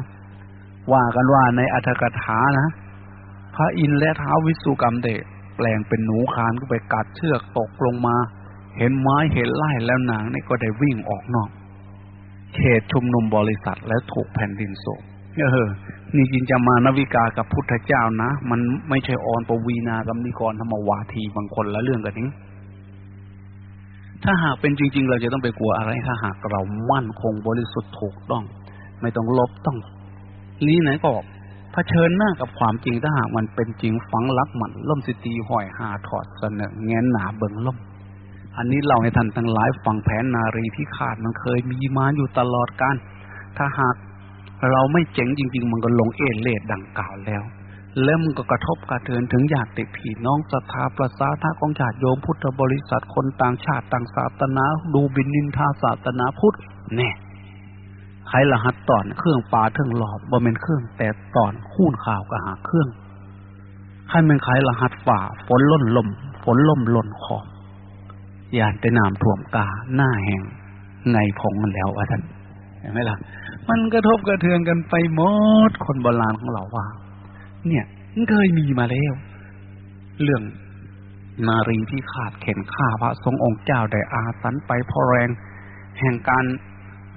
ว่ากันว่าในอัธกถานะ พระอินทร์และท้าววิสุกรรมเดชแปลงเป็นหนูคานก็ไปกัดเชือกตกลงมา เห็นไม้เห็นไล่แล้วนางนี่ก็ได้วิ่งออกนอก เขตชุมนุมบริษัทและถูกแผ่นดินโศกเออ นี่จินจะมานวิกากับพุทธเจ้านะ มันไม่ใช่ออนปวีนากับนิกรธรรมวาทีบางคนละเรื่องกันนี้ ถ้าหากเป็นจริง ๆ เราจะต้องไปกลัวอะไร ถ้าหากเรามั่นคงบริสุทธิ์ถูกต้อง ไม่ต้องลบต้อง นี้ไหนก็บอกเผชิญหน้ากับความจริงถ้าหากมันเป็นจริงฝังลักมันล่มสิตีห้อยหาถอดเสนอแงนหนาเบิงล่ม อันนี้เราให้ท่านทั้งหลายฟังแผนนารีที่ขาดมันเคยมีมาอยู่ตลอดการถ้าหากเราไม่เจ๋งจริง ๆ มันก็ลงเอเลดดังกล่าวแล้ว แล้วมันก็กระทบกระเทือนถึงญาติพี่น้องศรัทธาประสาทาของญาติโยมพุทธบริษัทคนต่างชาติต่างศาสนา ดูบินนินทาศาสนาพุทธแน่ไขรหัสตอนเครื่องปลาเทิงหลอบบ่เป็นเครื่องแต่ตอนคูนข่าวก็หาเครื่องใครเป็นไขรหัสฝ่า ฝนล่นลม ฝนล่มล่นขอบยานแต่น้ำท่วมกาหน้าแห่งในพงมันแล้วอาจารย์เห็นไหมล่ะ มันกระทบกระเทือนกันไปหมดคนโบราณของเราว่า เนี่ยมันเคยมีมาแล้ว เรื่องนารีที่ขาดเข็นฆ่าพระทรงองค์เจ้าได้อาสันไปพอแรง แห่งการ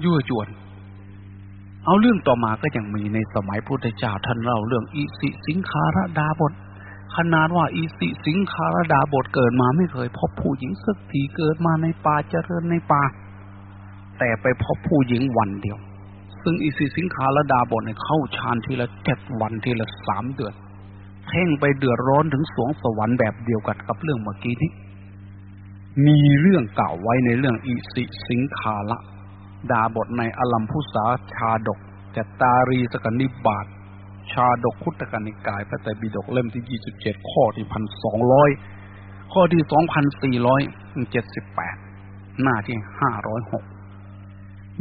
ยั่วยวน เอาเรื่องต่อมาก็ยังมีในสมัยพุทธเจ้าท่านเล่าเรื่องอิสิสิงคารดาบทขนาดว่าอิสิสิงคารดาบทเกิดมาไม่เคยพบผู้หญิงสักทีเกิดมาในป่าเจริญในป่าแต่ไปพบผู้หญิงวันเดียว ซึ่งอิสิสิงคารดาบทเนี่ยเข้าฌานทีละเจ็ดวันทีละสามเดือนเพ่งไปเดือดร้อนถึงสวงสวรรค์แบบเดียวกันกับเรื่องเมื่อกี้นี้ มีเรื่องเก่าไว้ในเรื่องอิสิสิงคาระดาบทในอลัมพุสาชาดกจตารีสกนิบาตชาดกคุตกนิกายพระไตรปิฎกเล่มที่ยี่สิบเจ็ดข้อที่พันสองร้อยข้อที่สองพันสี่ร้อยเจ็ดสิบแปดหน้าที่ห้าร้อยหก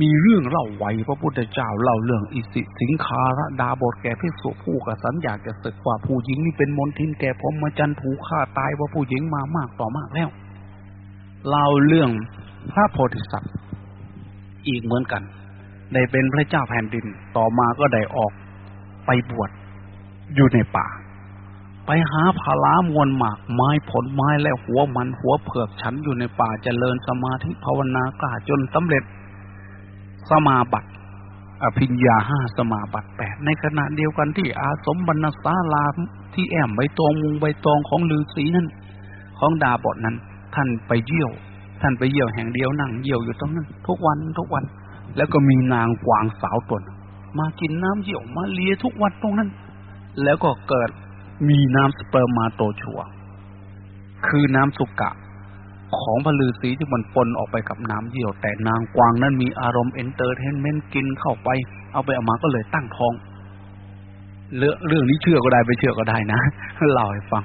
มีเรื่องเล่าไว้พระพุทธเจ้าเล่าเรื่องอิสิสิงคาระดาบทแก่พิสุผู้กสันอยากจะศึกว่าผู้หญิงนี่เป็นมนทินแก่ผมมาจันถูฆ่าตายว่าผู้หญิงมามากต่อมากแล้วเล่าเรื่องพระโพธิสัตว์อีกเหมือนกัน ได้เป็นพระเจ้าแผ่นดินต่อมาก็ได้ออกไปบวชอยู่ในป่า ไปหาผาลามวลหมากไม้ผลไม้และหัวมันหัวเผือกฉันอยู่ในป่าเจริญสมาธิภาวนากล้าจนสำเร็จ สมาบัติอภิญญาห้าสมาบัติแปดในขณะเดียวกันที่อาสมบรรณศาลาที่แอมใบตองมุงใบตองของฤาษีนั้น ของดาบสนั้น ท่านไปเยี่ยว ท่านไปเยี่ยวแห่งเดียวนั่งเยี่ยวอยู่ตรงนั้น ทุกวันทุกวัน แล้วก็มีนางกวางสาวตน มากินน้ำเยี่ยวมาเลียทุกวันตรงนั้น แล้วก็เกิดมีน้ำ spermatozoa คือน้ำสุกกะ ของพลือสีที่มันปนออกไปกับน้ำเยี่ยว แต่นางกวางนั้นมีอารมณ์ entertainment กินเข้าไป เอาไปเอามาก็เลยตั้งท้อง เรื่องเรื่องนี้เชื่อก็ได้ไปเชื่อก็ได้นะเล่าให้ฟัง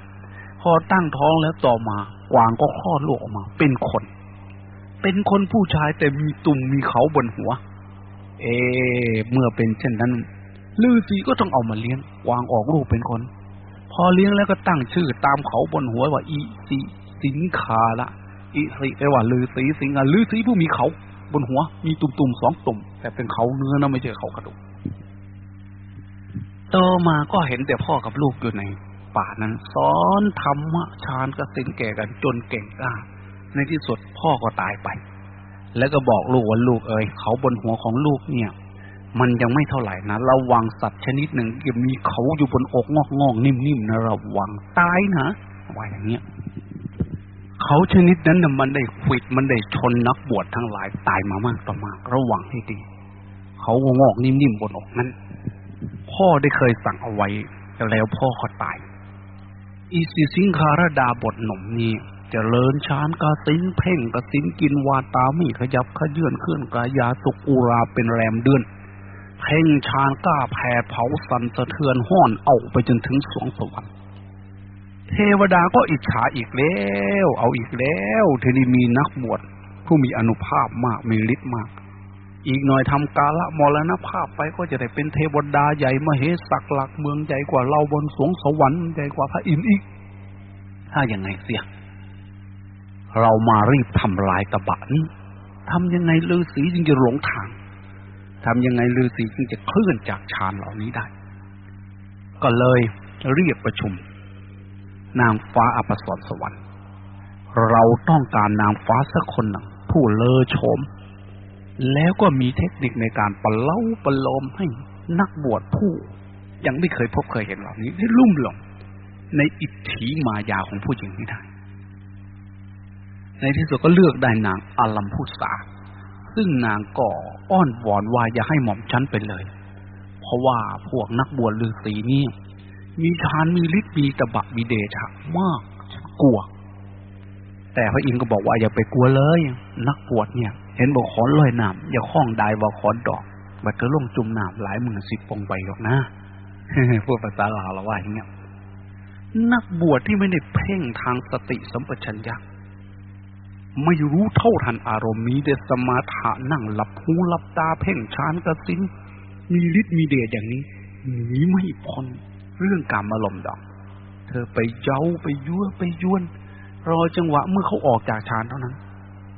พอตั้งท้องแล้วต่อมา กวางก็คลอดลูกออกมา เป็นคน เป็นคนผู้ชายแต่มีตุ่มมีเขาบนหัว เอ เมื่อเป็นเช่นนั้นลือสีก็ต้องเอามาเลี้ยงกวางออกลูกเป็นคน พอเลี้ยงแล้วก็ตั้งชื่อตามเขาบนหัวว่าอีสีสิงคาละ อีสีแปลว่าลือสีสิงอะลือสีผู้มีเขา บนหัว มีตุ่มๆสองตุ่ม แต่เป็นเขาเนื้อนะไม่ใช่เขากระดูกโตมาก็เห็นแต่พ่อกับลูกอยู่ในป่านั้นสอนธรรมฌานกสินแก่กันจนเก่งกล้า ในที่สุดพ่อก็ตายไป แล้วก็บอกลูกว่าลูกเอ๋ยเขาบนหัวของลูกเนี่ย มันยังไม่เท่าไหร่นะระวังสัตว์ชนิดหนึ่งยังมีเขาอยู่บนอกงอกงอกนิ่มๆนะระวังตายนะว่าอย่างเนี้ย เขาชนิดนั้นน่ะมันได้ขิดมันได้ชนนักบวชทั้งหลายตายมามากต่อมาก ระวังให้ดี เขางอกนิ่มๆบนอกนั้น พ่อได้เคยสั่งเอาไว้ แล้วพ่อเขาตาย อีสิสิงคารดาบทหนุ่มนี้จเจริญชานกาสินเพ่งกสินกินวาตามีขยับขยื่นเคลื่อนกายาสุกุราเป็นแรมเดือนเพ่งชานก้าแผ่เผาสันสะเทือนห้อนเอาไปจนถึงสวงสวรรค์ เทวดาก็อิจฉาอีกแล้ว เอาอีกแล้วทีนี้มีนักบวชผู้มีอนุภาพมากมีฤทธิ์มาก อีกหน่อยทำกาละมรณภาพไปก็จะได้เป็นเทวดาใหญ่มเหสักหลักเมืองใหญ่กว่าเราบนสวงสวรรค์ใหญ่กว่าพระอินทร์อีก ถ้าอย่างไงเสีย เรามารีบทำลายตะบะนี้ทำยังไงลือสีจึงจะหลงทางทำยังไงลือสีจึงจะเคลื่อนจากฌานเหล่านี้ได้ ก็เลยเรียกประชุม นางฟ้าอภิสรสวรรค์ เราต้องการนางฟ้าสักคนหนึ่งผู้เลอโฉมแล้วก็มีเทคนิคในการปเล่าปโลมให้นักบวชผู้ ยังไม่เคยพบเคยเห็นเหล่านี้ได้ลุ่มหลงในอิทธิมายาของผู้หญิงนี้ได้ ในที่สุดก็เลือกได้นางอาลัมพุสาซึ่งนางก็อ้อนวอนว่าอย่าให้หม่อมชั้นไปเลย เพราะว่าพวกนักบวชฤาษีนี่ มีฌานมีฤทธิ์มีตบะมีเดชะมากกลัว แต่พระอินทร์ก็บอกว่าอย่าไปกลัวเลย นักปวดเนี่ย เห็นบอกขอนลอยน้ำอย่าคล้องได้ว่าขอนดอกบัดก็ลงจุ่มน้ำหลายหมื่นสิบปงไปหรอกนะพูดภาษาลาวเราว่าอย่างเงี้ยนักบวชที่ไม่ได้เพ่งทางสติสัมปชัญญะไม่รู้เท่าทันอารมณ์มีเดสมาถานั่งหลับหูหลับตาเพ่งชานกระสินมีฤทธิ์มีเดชอย่างนี้หนีไม่พ้น เรื่องการมาลมดอก เธอไปเย้าไปยั่วไปยวน รอจังหวะเมื่อเขาออกจากฌานเท่านั้น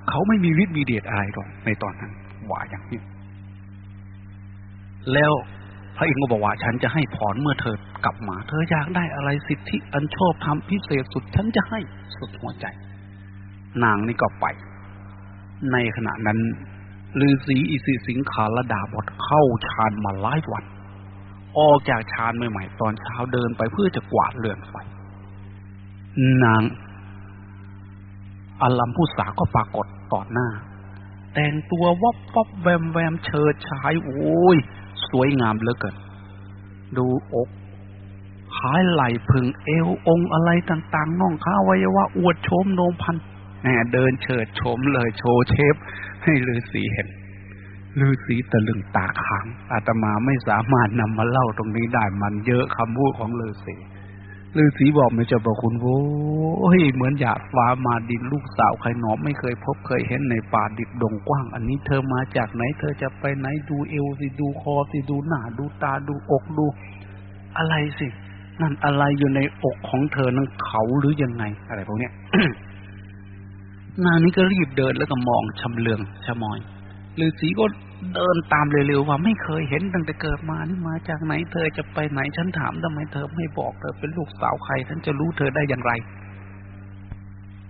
เขาไม่มีฤทธิ์มีเดชอะไรหรอกในตอนนั้นว่าอย่างนี้ แล้วพระอินทร์ก็บอกว่าฉันจะให้พรเมื่อเธอกลับมา เธออยากได้อะไรสิทธิอันชอบทำพิเศษสุดฉันจะให้สุดหัวใจ นางนี่ก็ไป ในขณะนั้นฤาษีอิสิสิงคาลดาบทเข้าฌานมาหลายวัน ออกจากชานใหม่ๆ ตอนเช้าเดินไปเพื่อจะกวาดเรือนไฟนางอลัมพุสาก็ปรากฏต่อหน้า แต่งตัววับวับแวมแวมเชิดชายโอ้ย สวยงามเหลือเกินดูอกขายไหลพึงเอวองอะไรต่างๆน่องข้าวัยวะอวดโฉมโนมพันแหมเดินเฉิดโฉมเลยโชว์เชฟ ให้ฤาษีเห็น ฤาษีตะลึงตาค้างอาตมาไม่สามารถนำมาเล่าตรงนี้ได้มันเยอะคำพูดของฤาษีฤาษีบอกไม่จะบอกคุณโว้ยเหมือนหยาดฟ้ามาดินลูกสาวใครหนอไม่เคยพบเคยเห็นในป่าดิบดงกว้าง อันนี้เธอมาจากไหน เธอจะไปไหนดูเอวสิดูคอสิดูหน้าดูตาดูอกดู อะไรสิ นั่นอะไรอยู่ในอกของเธอนั่นเขาหรือยังไง อะไรพวกเนี้ยนางนี้ก็รีบเดินแล้วก็มองชำเลืองชะมอย ฤาษีก็เดินตามเร็วๆว่าไม่เคยเห็นตั้งแต่เกิดมานี่มาจากไหน เธอจะไปไหนฉันถามทำไมเธอไม่บอกเธอเป็นลูกสาวใครฉันจะรู้เธอได้อย่างไร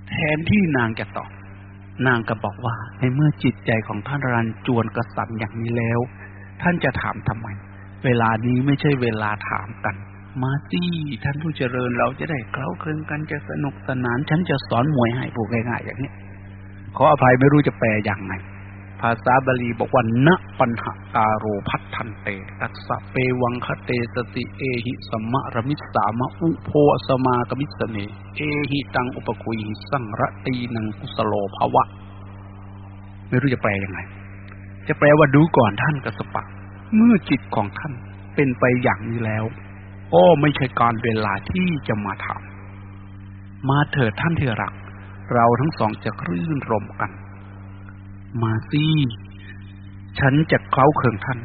แทนที่นางจะตอบนางก็บอกว่า ในเมื่อจิตใจของท่านรันจวนกระสันอย่างนี้แล้ว ท่านจะถามทำไม เวลานี้ไม่ใช่เวลาถามกัน มาจี้ท่านผู้เจริญเราจะได้เคล้าเคลึงกันจะสนุกสนาน ฉันจะสอนมวยให้ผูกง่ายๆอย่างนี้ขออภัยไม่รู้จะแปลอย่างไง ภาษาบาลีบอกว่า นะ ปัญหะกาโล ภัททันเต กัสสะเปวัง คะเต สะติเอหิ สัมมะ ระมิสสามะอุโภ อัสมากะมัสสะเม เอหิตังอุปะคุยหิสสังระตีนังกุสะโลภะวะ ไม่รู้จะแปลยังไง จะแปลว่าดูก่อนท่านกัสสปะ เมื่อจิตของท่านเป็นไปอย่างนี้แล้วก็ไม่ใช่กาลเวลาที่จะมาถาม มาเถิดท่านที่รัก เราทั้งสองจะรื่นรมกัน มาสิฉันจะเคล้าเคืองท่าน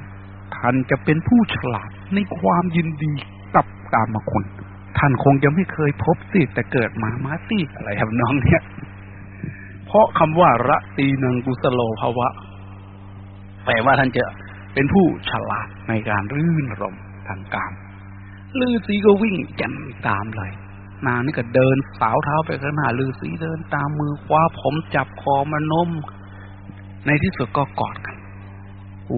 ท่านจะเป็นผู้ฉลาดในความยินดีกับกามคุณ ท่านคงจะไม่เคยพบสิแต่เกิดมามาสิอะไรครับน้องเนี่ย เพราะคำว่าระตีนังกุสโลภาวะแปลว่าท่านจะเป็นผู้ฉลาดในการรื่นรมทางกามลือสีก็วิ่งยันตามเลย นางนี่ก็เดินสาวเท้าไปข้างหน้าลือสีเดินตามมือคว้าผมจับคอมานม ในที่สุดก็กอดกัน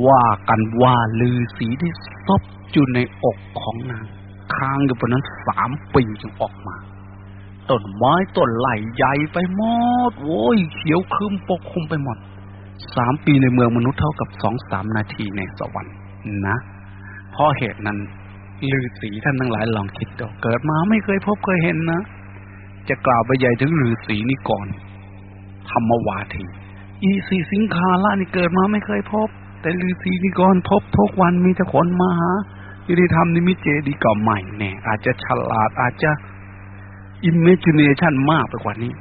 ว่ากันว่าลือสีที่ซบอยู่ในอกของนางค้างอยู่บนนั้นสามปีจึงออกมาต้นไม้ต้นไหลใหญ่ไปหมดโว้ยเขียวคืมปกคลุมไปหมดสามปีในเมืองมนุษย์เท่ากับสองสามนาทีในสวรรค์นะเพราะเหตุนั้นลือสีท่านทั้งหลายลองคิดดูเกิดมาไม่เคยพบเคยเห็นนะ จะกล่าวไปใหญ่ถึงลือสีนี่ก่อนธรรมวาที อีสีสิงคาละนี่เกิดมาไม่เคยพบ แต่ลือสีนี่ก่อนพบทุกวันมีแต่คนมาหายุติธรรมนิมิตเจดีก็ใหม่แน่อาจจะฉลาดอาจจะ imagination มากไปกว่านี้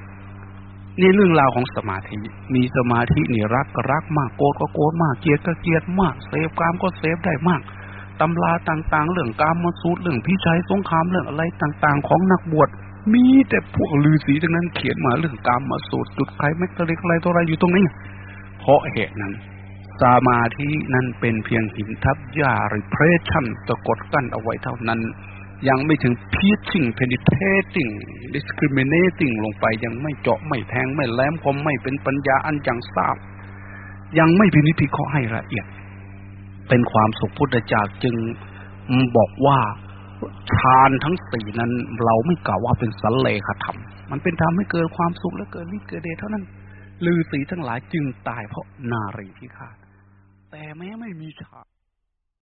นี่เรื่องราวของสมาธิ มีสมาธินี่รักก็รักมากโกรธก็โกรธมากเกลียดก็เกลียดมากเสพกามก็เสพได้มากตำราต่างๆ เรื่องกามมาสูตรเรื่องพิชัยสงครามเรื่องอะไรต่างๆ ของนักบวช มีแต่พวกฤาษีทั้งนั้นเขียนมาเรื่องกามมาสูตรจุดไขแมกตะเล็กอะไรตัวอะไรอยู่ตรงนี้ เพราะเหตุนั้น สมาธินั้นเป็นเพียงหินทับหญ้า repression สะกดกั้นเอาไว้เท่านั้น ยังไม่ถึง piercing penetrating discriminating ลงไปยังไม่เจาะไม่แทงไม่แหลมคมไม่เป็นปัญญาอันยังทราบ ยังไม่พินิจพิเคราะห์ให้ละเอียด เป็นความสุขพุทธเจ้าจึงบอกว่า ฌานทั้งสี่นั้น เราไม่กล่าวว่าเป็นสันเลขธรรม มันเป็นธรรมให้เกิดความสุขและเกิดนิเกิดเดชเท่านั้นลือสีทั้งหลายจึงตายเพราะนารีพิฆาตแต่แม้ไม่มีฌาน